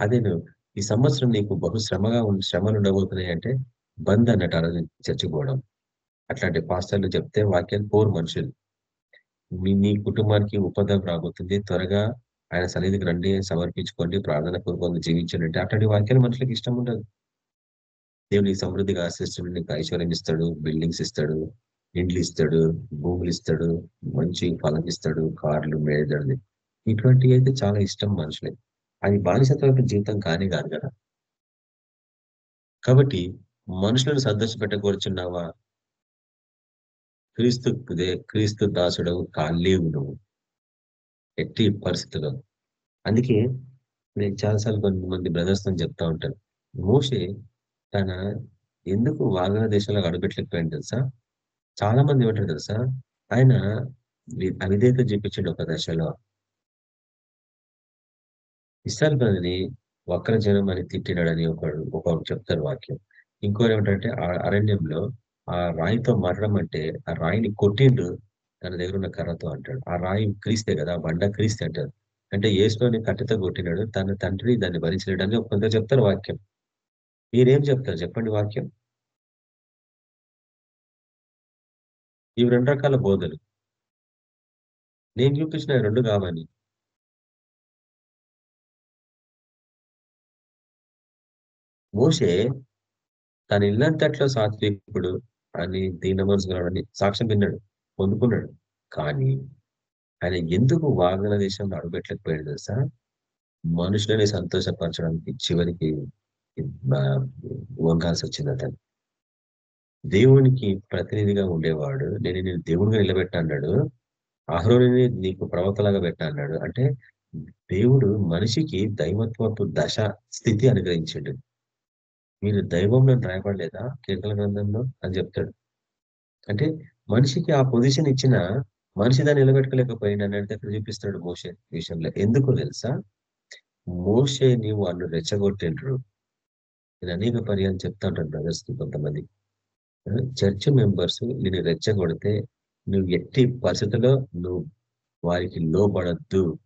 Speaker 2: అదే ఈ సంవత్సరం నీకు బహు శ్రమగా శ్రమలు ఉండబోతున్నాయి అంటే బంద్ అన్నట్టు అలా చచ్చిపోవడం. అట్లాంటి పాస్టర్లు చెప్తే వాక్యాలు పోరు మనుషులు. మీ మీ కుటుంబానికి ఉపద్రవం రాబోతుంది. త్వరగా ఆయన సన్నిధికి రండి సమర్పించుకోండి ప్రార్థన పూర్వకంగా జీవించండి. అంటే అటువంటి వాక్యాలు మనుషులకు ఇష్టం ఉండదు. దేవుని సమృద్ధిగా ఆశిస్తుడు నీకు ఐశ్వర్యం ఇస్తాడు బిల్డింగ్స్ ఇస్తాడు ఇండ్లు ఇస్తాడు భూములు ఇస్తాడు మంచి ఫలం ఇస్తాడు కార్లు మేడలు ఇటువంటివి అయితే చాలా ఇష్టం మనుషులే అది బానిసత్వ జీవితం కానీ కాదు కదా. కాబట్టి మనుషులను సంతోషపెట్టకూర్చున్నావా? క్రీస్తు క్రీస్తు దాసుడవు కాలేవు నువ్వు ఎట్టి పరిస్థితుల్లో. అందుకే నేను చాలాసార్లు కొంతమంది బ్రదర్స్తో చెప్తా ఉంటాను. మోషే తన ఎందుకు వాగ్న దేశంలో అడుగుపెట్టలేకపోయాడు తెలుసా? చాలా మంది ఏమంటారు తెలుసా? ఆయన అవిధేత అవిధేయత చూపించాడు ఒక దశలో. ఇస్రాయల్ ప్రజని వక్ర జనం అని తిట్టినాడని ఒకడు ఒకడు చెప్తారు వాక్యం. ఇంకోరు ఏమిటంటే ఆ అరణ్యంలో ఆ రాయితో మరణం అంటే ఆ రాయిని కొట్టిండు తన దగ్గర ఉన్న కర్రతో అంటాడు. ఆ రాయి క్రీస్తే కదా బండ క్రీస్తే అంటారు. అంటే ఏసులోని కట్టెతో కొట్టినాడు తన తండ్రి దాన్ని భరించలేడని కొందరు చెప్తారు వాక్యం. మీరేం చెప్తారు? చెప్పండి వాక్యం. ఇవి రెండు రకాల బోధలు. నేను చూపించిన రెండు కావని. మోసే తన ఇల్లంతట్లో సాత్వికుడు అని దీన మనసుకున్నాడని సాక్ష్యం విన్నాడు పొందుకున్నాడు. కానీ ఆయన ఎందుకు వాగ్దాన దేశంలో అడుగుపెట్టలేకపోయాడు తెలుసా? మనుషులని సంతోషపరచడానికి చివరికి వంగాల్సి వచ్చింది అతను దేవునికి ప్రతినిధిగా ఉండేవాడు నేను నేను దేవుడిగా నిలబెట్టా అన్నాడు. అహరోని నీకు ప్రవక్తలాగా పెట్టా అన్నాడు. అంటే దేవుడు మనిషికి దైవత్వపు దశ స్థితి అనుగ్రహించాడు. మీరు దైవంలో రాయబడలేదా కీర్తన గ్రంథంలో అని చెప్తాడు. అంటే మనిషికి ఆ పొజిషన్ ఇచ్చిన మనిషి దాన్ని నిలబెట్టుకోలేకపోయింది అని అంటే చూపిస్తాడు మోసే విషయంలో. ఎందుకు తెలుసా? మోషేని వాళ్ళు రెచ్చగొట్టిండ్రు. నేను అనేక పర్యాలు చెప్తా ఉంటాను బ్రదర్స్ కొంతమంది. చర్చ్ మెంబర్స్ నేను రెచ్చగొడితే నువ్వు ఎట్టి పరిస్థితుల్లో నువ్వు వారికి లోబడద్దు.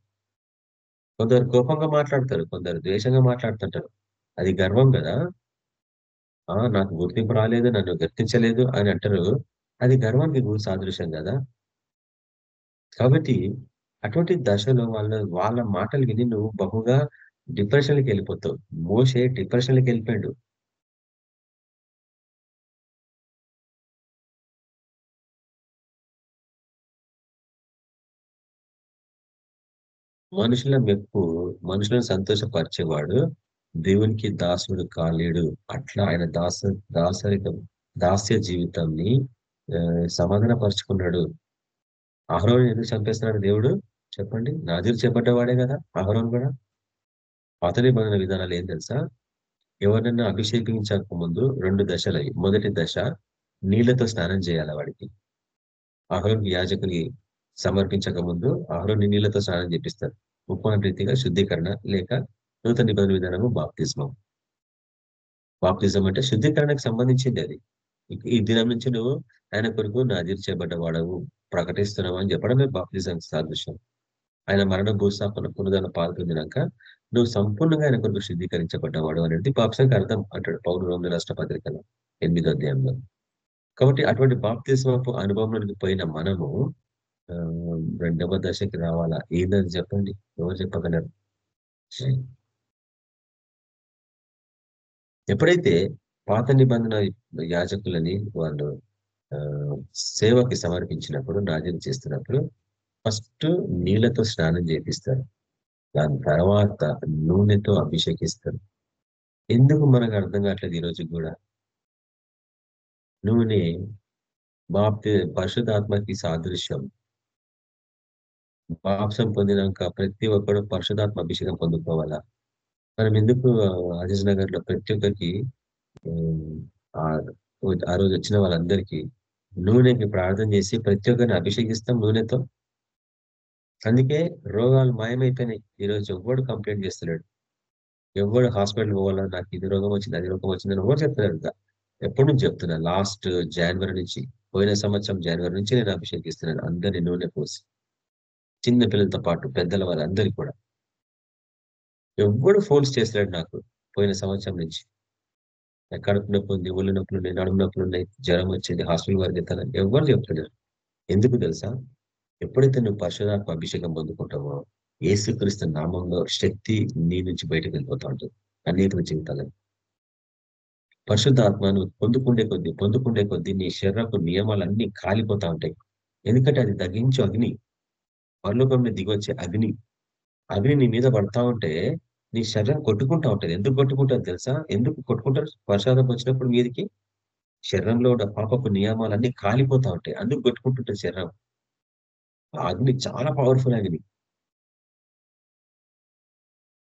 Speaker 2: కొందరు కోపంగా మాట్లాడతారు కొందరు ద్వేషంగా మాట్లాడుతుంటారు. అది గర్వం కదా? నాకు గుర్తింపు రాలేదు నన్ను గుర్తించలేదు అని అంటారు. అది గర్వానికి గురి సాదృశ్యం కదా. కాబట్టి అటువంటి దశలో వాళ్ళ వాళ్ళ మాటలు విని నువ్వు బహుగా డిప్రెషన్కి వెళ్ళిపోతావు. మోసే డిప్రెషన్కి వెళ్ళిపోయాడు. మనుషుల మెప్పు మనుషులను సంతోషపరిచేవాడు. దేవునికి దాసుడు కాలేడు. అట్లా ఆయన దాస దాసరిక దాస్య జీవితాన్ని సమాధానపరుచుకున్నాడు. అహరోన్ ఎందుకు చంపేస్తున్నాడు దేవుడు? చెప్పండి. నాజీరు చేపడ్డవాడే కదా అహరోన్ కూడా. అతని బంధన విధానాలు ఏం తెలుసా? ఎవరినైనా అభిషేకించక ముందు రెండు దశలు. మొదటి దశ నీళ్ళతో స్నానం చేయాలి వాడికి. అహరోన్ యాజకుని సమర్పించక ముందు అహరోని నీళ్ళతో స్నానం చేపిస్తారు ఉపమాన రీతిగా శుద్ధీకరణ లేక నూతన నిబంధన విధానము బాప్తిజమం. బాప్తిజం అంటే శుద్ధీకరణకు సంబంధించింది అది. ఈ దినం నుంచి నువ్వు ఆయన కొరకు నాజీర్ చేయబడ్డ వాడవు ప్రకటిస్తున్నావు అని చెప్పడమే బాప్తిజం సాదృశ్యం. ఆయన మరణ భూస్థాపన పునరుదన పాల్పొందినాక నువ్వు సంపూర్ణంగా ఆయన కొరకు శుద్ధీకరించబడ్డవాడు అనేది బాప్సంకి అర్థం అంటాడు పౌరు రోమి రాష్ట్ర పత్రికలో ఎనిమిదో అధ్యాయంలో. కాబట్టి అటువంటి బాప్తిస్మపు అనుభవంలోకి పోయిన మనము రెండవ దశకి రావాలా? ఏందని చెప్పండి? ఎవరు చెప్పగలరు? ఎప్పుడైతే పాత నిబంధన యాజకులని వాళ్ళు సేవకి సమర్పించినప్పుడు నాజీలు చేస్తున్నప్పుడు ఫస్ట్ నీళ్ళతో స్నానం చేపిస్తారు. దాని తర్వాత నూనెతో అభిషేకిస్తారు. ఎందుకు మనకు అర్థం కావట్లేదు ఈరోజు కూడా? నూనె బాప్తి పరిశుధాత్మకి సాదృశ్యం. బాప్సం పొందినాక ప్రతి ఒక్కరు పరిశుధాత్మ అభిషేకం పొందుకోవాలా? మనం ఎందుకు అజీజ్ నగర్లో ప్రతి ఒక్కరికి ఆ రోజు వచ్చిన వాళ్ళందరికీ నూనెకి ప్రార్థన చేసి ప్రతి ఒక్కరిని అభిషేకిస్తాం నూనెతో? అందుకే రోగాలు మాయమైపోయినాయి. ఈరోజు ఎవ్వడు కంప్లైంట్ చేస్తున్నాడు ఎవడు హాస్పిటల్ పోవాలా? నాకు ఇది రోగం వచ్చింది అది రోగం వచ్చింది అని ఎవరు చెప్తున్నాడు ఎప్పటి నుంచి చెప్తున్నా? లాస్ట్ జనవరి నుంచి పోయిన సంవత్సరం జనవరి నుంచి నేను అభిషేకిస్తున్నాను అందరినీ నూనె పోసి. చిన్న పిల్లలతో పాటు పెద్దల వాళ్ళందరికీ కూడా. ఎవడు ఫోన్స్ చేస్తున్నాడు నాకు పోయిన సంవత్సరం నుంచి. కడుపు నొప్పి ఉంది ఒళ్ళు నొప్పులు ఉన్నాయి నడుము నొప్పులు ఉన్నాయి జ్వరం వచ్చింది హాస్పిటల్ వారికి ఎత్తాలని ఎవరు చెప్తున్నారు ఎందుకు తెలుసా? ఎప్పుడైతే నువ్వు పరశురాత్మ అభిషేకం పొందుకుంటావో ఏసుక్రీస్తు నామంలో శక్తి నీ నుంచి బయటకు వెళ్ళిపోతా ఉంటుంది అనేక జీవితాలను పరిశుద్ధాత్మ నువ్వు పొందుకుండే కొద్దీ పొందుకుండే కొద్దీ నీ శరీరపు నియమాలన్నీ కాలిపోతా ఉంటాయి. ఎందుకంటే అది తగ్గించు అగ్ని. పరలోకంలో దిగొచ్చే అగ్ని. అగ్ని నీ మీద పడతా ఉంటే నీ శరీరం కొట్టుకుంటా ఉంటుంది. ఎందుకు కొట్టుకుంటారు తెలుసా? ఎందుకు కొట్టుకుంటారు? ప్రసాదం వచ్చినప్పుడు మీదికి శరీరంలో ఉన్న పాపపు నియమాలన్నీ కాలిపోతా ఉంటాయి. అందుకు కొట్టుకుంటుంటుంది శరీరం. ఆ అగ్ని చాలా పవర్ఫుల్ అగ్ని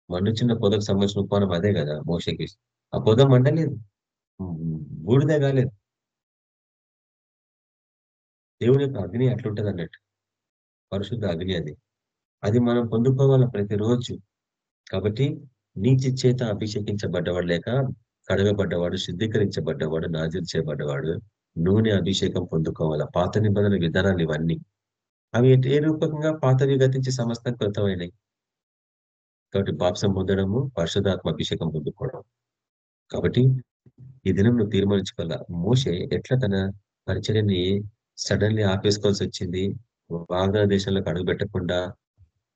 Speaker 2: మన్ను చిన్న పొదకు సంబంధించిన ఉపమానం అదే కదా మోసకి ఆ పొద మండలేదు. బూడిదే కాలేదు. దేవుని యొక్క అగ్ని అట్లుంటది అన్నట్టు పరిశుద్ధ అగ్ని అది. అది మనం పొందుకోవాలి ప్రతిరోజు? కాబట్టి నీతి చేత అభిషేకించబడ్డవాడు లేక కడగబడ్డవాడు శుద్ధీకరించబడ్డవాడు నాజిర్చేయబడ్డవాడు నూనె అభిషేకం పొందుకోవాల? పాత నిబంధన విధానాలు ఇవన్నీ. అవి ఏ రూపకంగా పాతవి గతించి సమస్తం కృతమైనవి? కాబట్టి బాప్సం పొందడము పరిశుధాత్మ అభిషేకం పొందుకోవడం. కాబట్టి ఈ దినం నువ్వు తీర్మానించుకోవాలా? మోసే ఎట్లా తన పరిచర్యని సడన్లీ ఆపేసుకోవాల్సి వచ్చింది? వాగ్దాన దేశంలోకి అడుగు పెట్టకుండా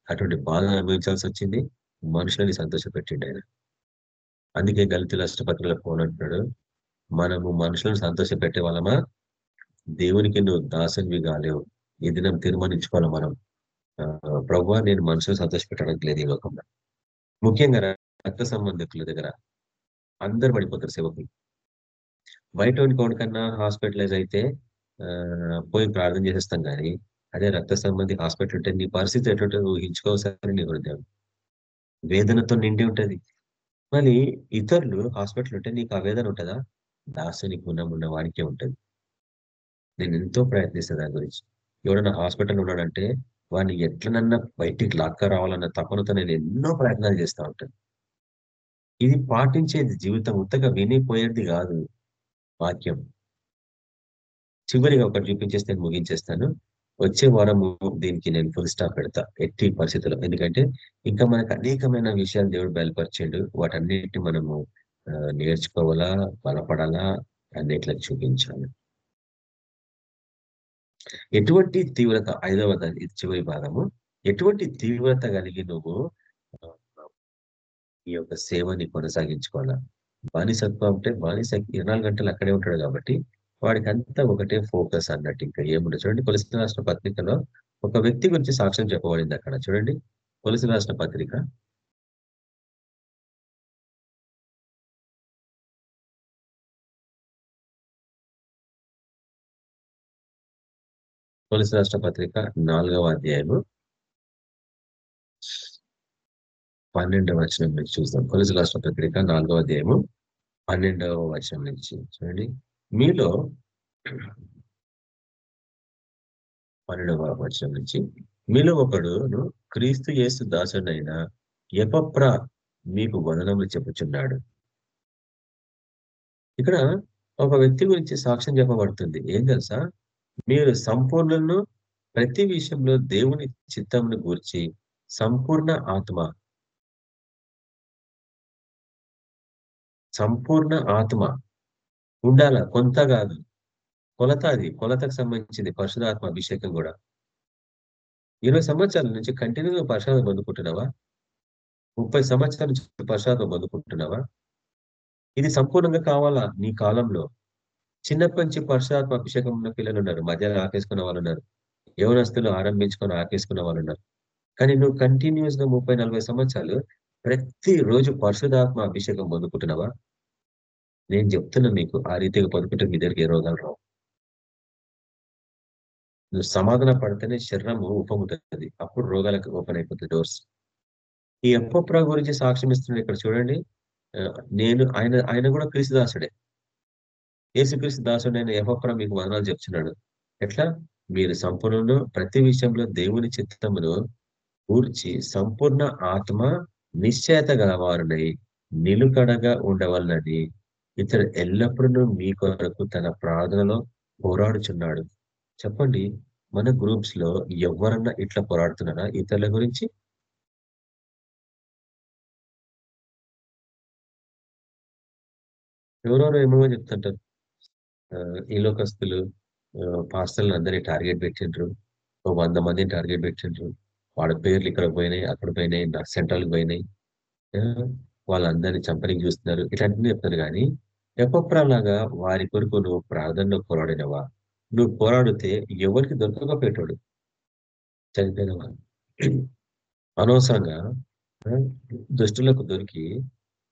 Speaker 2: అటువంటి బాధ అనుభవించాల్సి వచ్చింది? మనుషులని సంతోషపెట్టిండు ఆయన అందుకే గలిత రాష్ట్రపతిలో పోనంటున్నాడు మనము మనుషులను సంతోష పెట్టే వాళ్ళమా? దేవునికి నువ్వు దాసనివి కాలేవు ఈ దినం తీర్మానించుకోవాలి మనం. ప్రభు నేను మనుషులు సంతోషపెట్టడానికి లేదు ఈ లోకంలో. ముఖ్యంగా రక్త సంబంధికుల దగ్గర అందరు పడిపోతారు సేవకులు. బయట కన్నా హాస్పిటలైజ్ అయితే పోయి ప్రార్థన చేసేస్తాం కానీ అదే రక్త సంబంధి హాస్పిటల్ ఉంటే నీ పరిస్థితి ఎటువంటి ఊహించుకోవసరి నీ హృదయం వేదనతో నిండి ఉంటది. మళ్ళీ ఇతరులు హాస్పిటల్ ఉంటే నీకు ఆ వేదన ఉంటుందా? దాసుని గుణం ఉన్న వాడికే ఉంటుంది. నేను ఎంతో ప్రయత్నిస్తాను దాని గురించి. ఎవడన్నా హాస్పిటల్ ఉన్నాడంటే వాడిని ఎట్లనన్నా బయటికి లాక్క రావాలన్న తపనతో నేను ఎన్నో ప్రయత్నాలు చేస్తూ ఉంటాను ఇది పాటించేది జీవితం ఉత్తగా వినిపోయేది కాదు. వాక్యం. చివరిగా ఒకటి చూపించేస్తే నేను ముగించేస్తాను. వచ్చే వారము దీనికి నేను ఫుల్ స్టాప్ పెడతా ఎట్టి పరిస్థితుల్లో. ఎందుకంటే ఇంకా మనకు అనేకమైన విషయాలు దేవుడు బయలుపరిచాడు. వాటన్నిటిని మనము నేర్చుకోవాలా బలపడాలా అన్నిట్లకు చూపించాలి. ఎటువంటి తీవ్రత ఐదవ చివరి భాగము. ఎటువంటి తీవ్రత కలిగి నువ్వు ఈ యొక్క సేవని కొనసాగించుకోవాలా? బానిసత్వం అంటే బానిస ఇరవై గంటలు అక్కడే ఉంటాడు కాబట్టి వాడికి అంతా ఒకటే ఫోకస్ అన్నట్టు ఇంకా ఏముండదు. చూడండి కొలసిన రాష్ట్ర పత్రికలో ఒక వ్యక్తి గురించి సాక్ష్యం చెప్పబడింది అక్కడ. చూడండి కొలసిన రాష్ట్ర పత్రిక. పోలీసు రాష్ట్ర పత్రిక నాలుగవ అధ్యాయము. పన్నెండవ వచనం నుంచి చూద్దాం. కొలసిన రాష్ట్ర పత్రిక నాలుగవ అధ్యాయము పన్నెండవ వచనం నుంచి. చూడండి మీలో పన్నెండవ వచనం నుంచి మీలో ఒకడును క్రీస్తు యేసు దాసుడైన ఎపప్ర మీకు వదనములు చెప్పుచున్నాడు. ఇక్కడ ఒక వ్యక్తి గురించి సాక్ష్యం చెప్పబడుతుంది. ఏం తెలుసా? మీరు సంపూర్ణను ప్రతి విషయంలో దేవుని చిత్తంను గూర్చి సంపూర్ణ ఆత్మ సంపూర్ణ ఆత్మ ఉండాల కొంత కాదు. కొలత అది కొలతకు సంబంధించింది పరశురాత్మ అభిషేకం కూడా. ఇరవై సంవత్సరాల నుంచి కంటిన్యూగా పరశురాత్మ పొందుకుంటున్నావా? ముప్పై సంవత్సరాల నుంచి పరశురాత్మ పొందుకుంటున్నావా? ఇది సంపూర్ణంగా కావాలా నీ కాలంలో? చిన్నప్పటి నుంచి పరశురాత్మ అభిషేకం ఉన్న పిల్లలు ఉన్నారు మధ్యలో ఆపేసుకున్న వాళ్ళు ఉన్నారు యవనస్తులు ఆరంభించుకొని ఆపేసుకున్న వాళ్ళు ఉన్నారు. కానీ నువ్వు కంటిన్యూస్గా ముప్పై నలభై సంవత్సరాలు ప్రతి రోజు పరిశుధాత్మ అభిషేకం పొందుకుంటున్నావా? నేను చెప్తున్నా మీకు ఆ రీతిగా పొందుకుంటే మీ దగ్గరికి ఏ రోగాలు రావు. నువ్వు సమాధాన పడితేనే శరీరము ఉపముతుంది అప్పుడు రోగాలకు ఓపెన్ అయిపోతుంది డోర్స్. ఈ ఎప్పప్రా గురించి సాక్ష్యం ఇస్తున్నాడు ఇక్కడ చూడండి. నేను ఆయన ఆయన కూడా క్రీస్తు దాసుడే యేసుక్రీస్తు దాసుడు అయిన ఎఫప్రా మీకు వదనాలు చెప్తున్నాడు. ఎట్లా? మీరు సంపూర్ణను ప్రతి విషయంలో దేవుని చిత్తమును కూర్చి సంపూర్ణ ఆత్మ నిశ్చయత గలవారునై నిలుకడగా ఉండవలనని ఇతడు ఎల్లప్పుడూ మీ కొరకు తన ప్రార్థనలో పోరాడుచున్నాడు. చెప్పండి మన గ్రూప్స్లో ఎవరన్నా ఇట్లా పోరాడుతున్నారా? ఇతరుల గురించి? ఎవరెవరో ఏమో చెప్తుంటారు. ఈ లోకస్తులు పాస్టర్లను అందరినీ టార్గెట్ పెట్టిండ్రు. ఓ వంద మందిని టార్గెట్ పెట్టిండ్రు. వాళ్ళ పేర్లు ఇక్కడ పోయినాయి అక్కడ పోయినాయి సెంట్రల్కి పోయినాయి. వాళ్ళందరినీ చంపనికి చూస్తున్నారు. ఇట్లాంటివి చెప్తారు కానీ ఎప్పప్రాలాగా వారి కొరకు నువ్వు ప్రార్థనలో పోరాడినవా? నువ్వు పోరాడితే ఎవరికి దొరకకపోయేటోడు చనిపోయిన వాళ్ళు అనవసరంగా దుష్టులకు దొరికి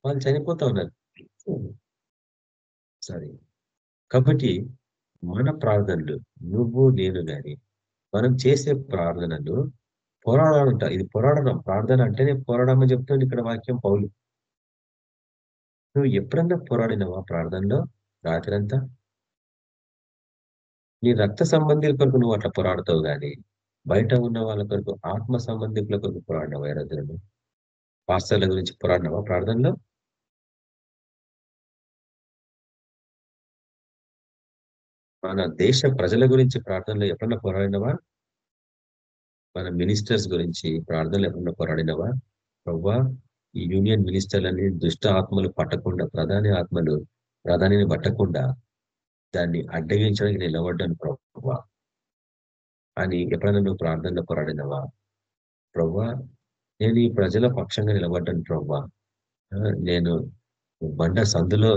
Speaker 2: వాళ్ళు చనిపోతా ఉన్నారు. సరే. కాబట్టి మన ప్రార్థనలు నువ్వు నేను గాని మనం చేసే ప్రార్థనలు పోరాడాలంట. ఇది పోరాడడం. ప్రార్థన అంటేనే పోరాడమని చెప్తుంది ఇక్కడ వాక్యం పౌలు. నువ్వు ఎప్పుడన్నా పోరాడినవా ప్రార్థనలో? రాత్రంతా? నీ రక్త సంబంధికుల కొరకు నువ్వు అట్లా పోరాడతావు కానీ బయట ఉన్న వాళ్ళ కొరకు ఆత్మ సంబంధికుల కొరకు పోరాడినవా ఏ రోజులను పాస్టర్ల గురించి పోరాడినవా ప్రార్థనలో? మన దేశ ప్రజల గురించి ప్రార్థనలో ఎప్పుడన్నా పోరాడినవా? మన మినిస్టర్స్ గురించి ప్రార్థనలు ఎప్పుడన్నా పోరాడినవా? ప్రవ్వా ఈ యూనియన్ మినిస్టర్లని దుష్ట ఆత్మలు పట్టకుండా ప్రధాని ఆత్మలు ప్రధానిని పట్టకుండా దాన్ని అడ్డగించడానికి నిలబడ్డాను ప్రవ్వా. అని ఎప్పుడైనా నువ్వు ప్రార్థనలో పోరాడినవా ప్రవ్వా నేను ఈ ప్రజల పక్షంగా నిలబడ్డాను ప్రవ్వా. నేను బండ సందులో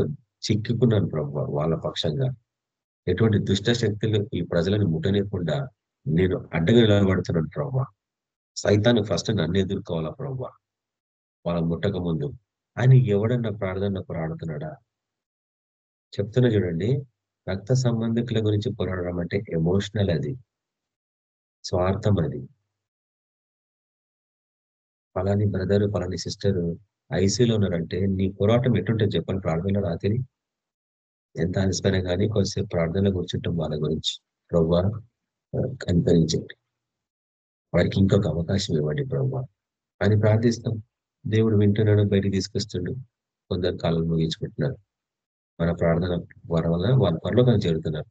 Speaker 2: చిక్కుకున్నాను ప్రవ్వా వాళ్ళ పక్షంగా. ఎటువంటి దుష్ట శక్తులు ఈ ప్రజలను ముట్టనివ్వకుండా నేను అడ్డగా నిలబడుతున్నాను ప్రవ్వా. సైతాను ఫస్ట్ నన్ను ఎదుర్కోవాలా ప్రవ్వా? వాళ్ళ ముట్టక ముందు. ఆయన ఎవడన్నా ప్రార్థన పోరాడుతున్నాడా? చెప్తున్నా చూడండి రక్త సంబంధికుల గురించి పోరాడడం అంటే ఎమోషనల్ అది. స్వార్థం అది. పలాని బ్రదర్ పలాని సిస్టర్ ఐసీలో ఉన్నారంటే నీ పోరాటం ఎటుంటుంది చెప్పండి ప్రార్థనలో రాత్రి? ఎంత అలసిపోయినా కానీ కొద్దిసేపు ప్రార్థనలో కూర్చుంటాం వాళ్ళ గురించి. ప్రభు కనికరించండి. వారికి ఇంకొక అవకాశం ఇవ్వండి ప్రభు అని ప్రార్థిస్తాం. దేవుడు వింటున్నాడు బయటికి తీసుకొస్తుండు. కొందరు కాలం ముగించుకుంటున్నారు. మన ప్రార్థన వారి వల్ల వాళ్ళ పరలోకం చేరుతున్నారు.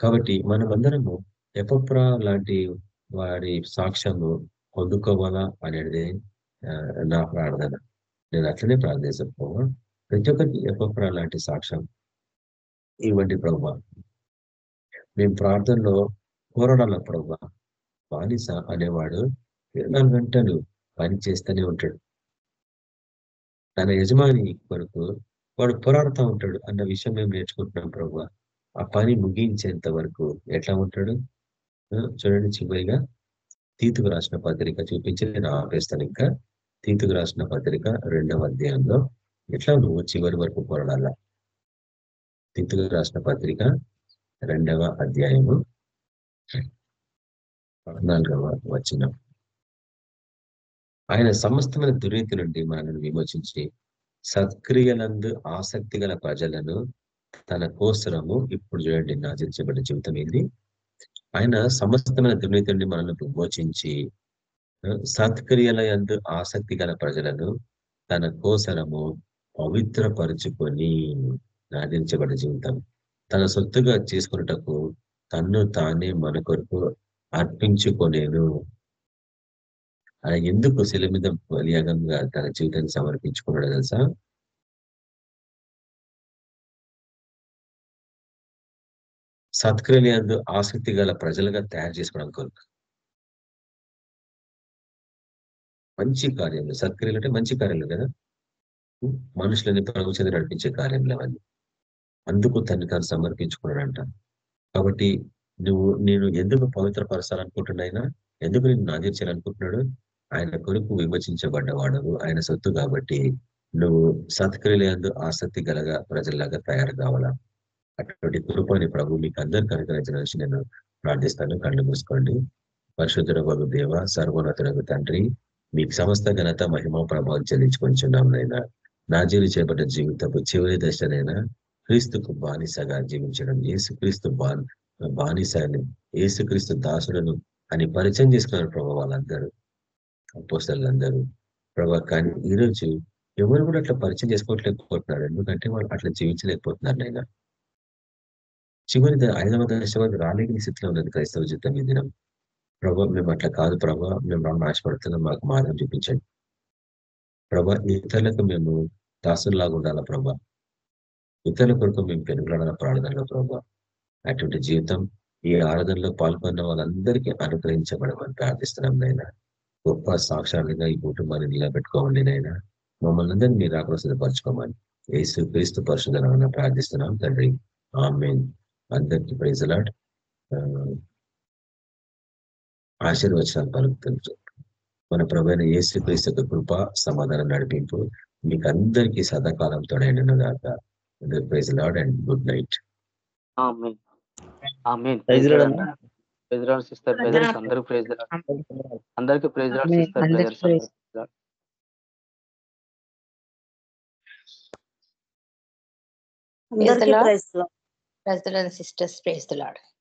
Speaker 2: కాబట్టి మనమందరము ఎపప్రా లాంటి వారి సాక్ష్యము పొందుకోవాలా అనేది నా ప్రార్థన. నేను అట్లనే ప్రార్థన ప్రభావ ప్రతి ఒక్కరికి ఎపప్రా లాంటి సాక్ష్యం ఇవ్వండి ప్రభావ మేము ప్రార్థనలో పోరాడాల ప్రభావ బానిస అనేవాడు ఇరవై నాలుగు గంటలు పని చేస్తూనే ఉంటాడు. తన యజమాని కొరకు వాడు పోరాడుతూ ఉంటాడు అన్న విషయం మేము నేర్చుకుంటున్నాం ప్రభు. ఆ పని ముగించేంత వరకు ఎట్లా ఉంటాడు? చూడండి చివరిగా తీతుకు రాసిన పత్రిక చూపించి నేను ఆపేస్తాను ఇంకా. తీతుకు రాసిన పత్రిక రెండవ అధ్యాయంలో ఎట్లా నువ్వు చివరి వరకు పోరాడాల? తీతుకు రాసిన పత్రిక రెండవ అధ్యాయము పద్నాలుగవ వచనం. ఆయన సమస్తమైన దుర్నీతి నుండి మనల్ని విమోచించి సత్క్రియలందు ఆసక్తి గల ప్రజలను తన కోసరము ఇప్పుడు చూడండి నాచించబడిన జీవితం ఇది ఆయన సమస్తమైన దుర్నీతి నుండి మనల్ని విమోచించి సత్క్రియల యందు ఆసక్తి గల ప్రజలను తన కోసరము పవిత్రపరుచుకొని నాదించబడిన జీవితం. తన సొత్తుగా చేసుకున్నటకు తన్ను తానే మన కొరకు అర్పించుకొనేను. ఆయన ఎందుకు శిల మీద బలియాగంగా తన జీవితాన్ని సమర్పించుకున్నాడు తెలుసా? సత్క్రియలందు ఆసక్తి గల ప్రజలుగా తయారు చేసుకోవడం కొరకు. మంచి కార్యములు సత్క్రియలు అంటే మంచి కార్యాలు కదా? మనుషులని ప్రభు చెంది నడిపించే కార్యములు అవన్నీ. అందుకు తను తాను సమర్పించుకున్నాడంట. కాబట్టి నువ్వు నేను ఎందుకు పవిత్ర పరచాలనుకుంటున్నాయినా ఎందుకు నేను నాదించాలనుకుంటున్నాడు ఆయన కొరకు విమర్శించబడ్డవాడు ఆయన సొత్తు కాబట్టి నువ్వు సత్క్రియలందు ఆసక్తి గలగా ప్రజల్లాగా తయారు కావాలా? అటువంటి కృపని ప్రభు మీకు అందరు కనుకరించిన నేను ప్రార్థిస్తాను. కళ్ళు మూసుకోండి. పరిశుద్ధుడ దేవ సర్వోన్నతుడకు తండ్రి మీకు సమస్త ఘనత మహిమ ప్రభావం చెల్లించుకొంచున్నాం నైనా నా చేపట్టిన జీవితపు చివరి దశనైనా క్రీస్తుకు బానిసగా జీవించడం యేసుక్రీస్తు బా బానిసని ఏసుక్రీస్తు దాసులను అని పరిచయం చేసుకున్నారు ప్రభావ వాళ్ళందరూ. అపోస్తలందరూ ప్రభా కానీ ఈరోజు ఎవరు కూడా అట్లా పరిచయం చేసుకోవట్లేకపోతున్నారు. ఎందుకంటే వాళ్ళు అట్లా జీవించలేకపోతున్నారు నాయన. చివరి ఐదవ దశ వరకు రాలేని స్థితిలో ఉన్నది క్రైస్తవ జీవితం ఈ దినం. ప్రభా మేము అట్లా కాదు ప్రభా మేము రాను ఆశపడుతున్నాం మాకు మార్గం చూపించండి. ప్రభా ఇతరులకు మేము దాసుల్లాగా ఉండాలా ప్రభా? ఇతరుల కొరకు మేము పెనుగులాడాల ప్రార్థనలో ప్రభా? అటువంటి జీవితం ఈ ఆరాధనలో పాల్గొన్న వాళ్ళందరికీ అనుగ్రహించబడమని ప్రార్థిస్తున్నాం నైనా గొప్ప సాక్షాలుగా ఈ కుటుంబాన్ని నిలబెట్టుకోవాలి నైనా మమ్మల్ని అందరినీ మీరు ఆగ్రహ సిద్ధపరచుకోమని యేసు క్రీస్తు పరిశుధన ప్రార్థిస్తున్నాం తండ్రి. ఆమెన్. అందరికీ ప్రైజ్ లాడ్ ఆశీర్వచనాలు పలుకుతుంది మన ప్రభైన యేసు క్రీస్తు యొక్క కృప సమాధానం నడిపింపు మీకు అందరికీ సదాకాలం తోడైన దాకా praise lord and good night.
Speaker 1: Amen. Amen.
Speaker 3: Praise lord
Speaker 1: అన్న. ప్రైజ్ లార్డ్ సిస్టర్ బ్రదర్స్ అందరూ ప్రైజ్ అందరికీ ప్రైజ్
Speaker 4: ఆమేన్.
Speaker 1: సిస్టర్
Speaker 4: అందరికీ
Speaker 1: బ్రదర్స్
Speaker 4: అందరికీ
Speaker 5: Lord.
Speaker 4: Praise
Speaker 5: Brothers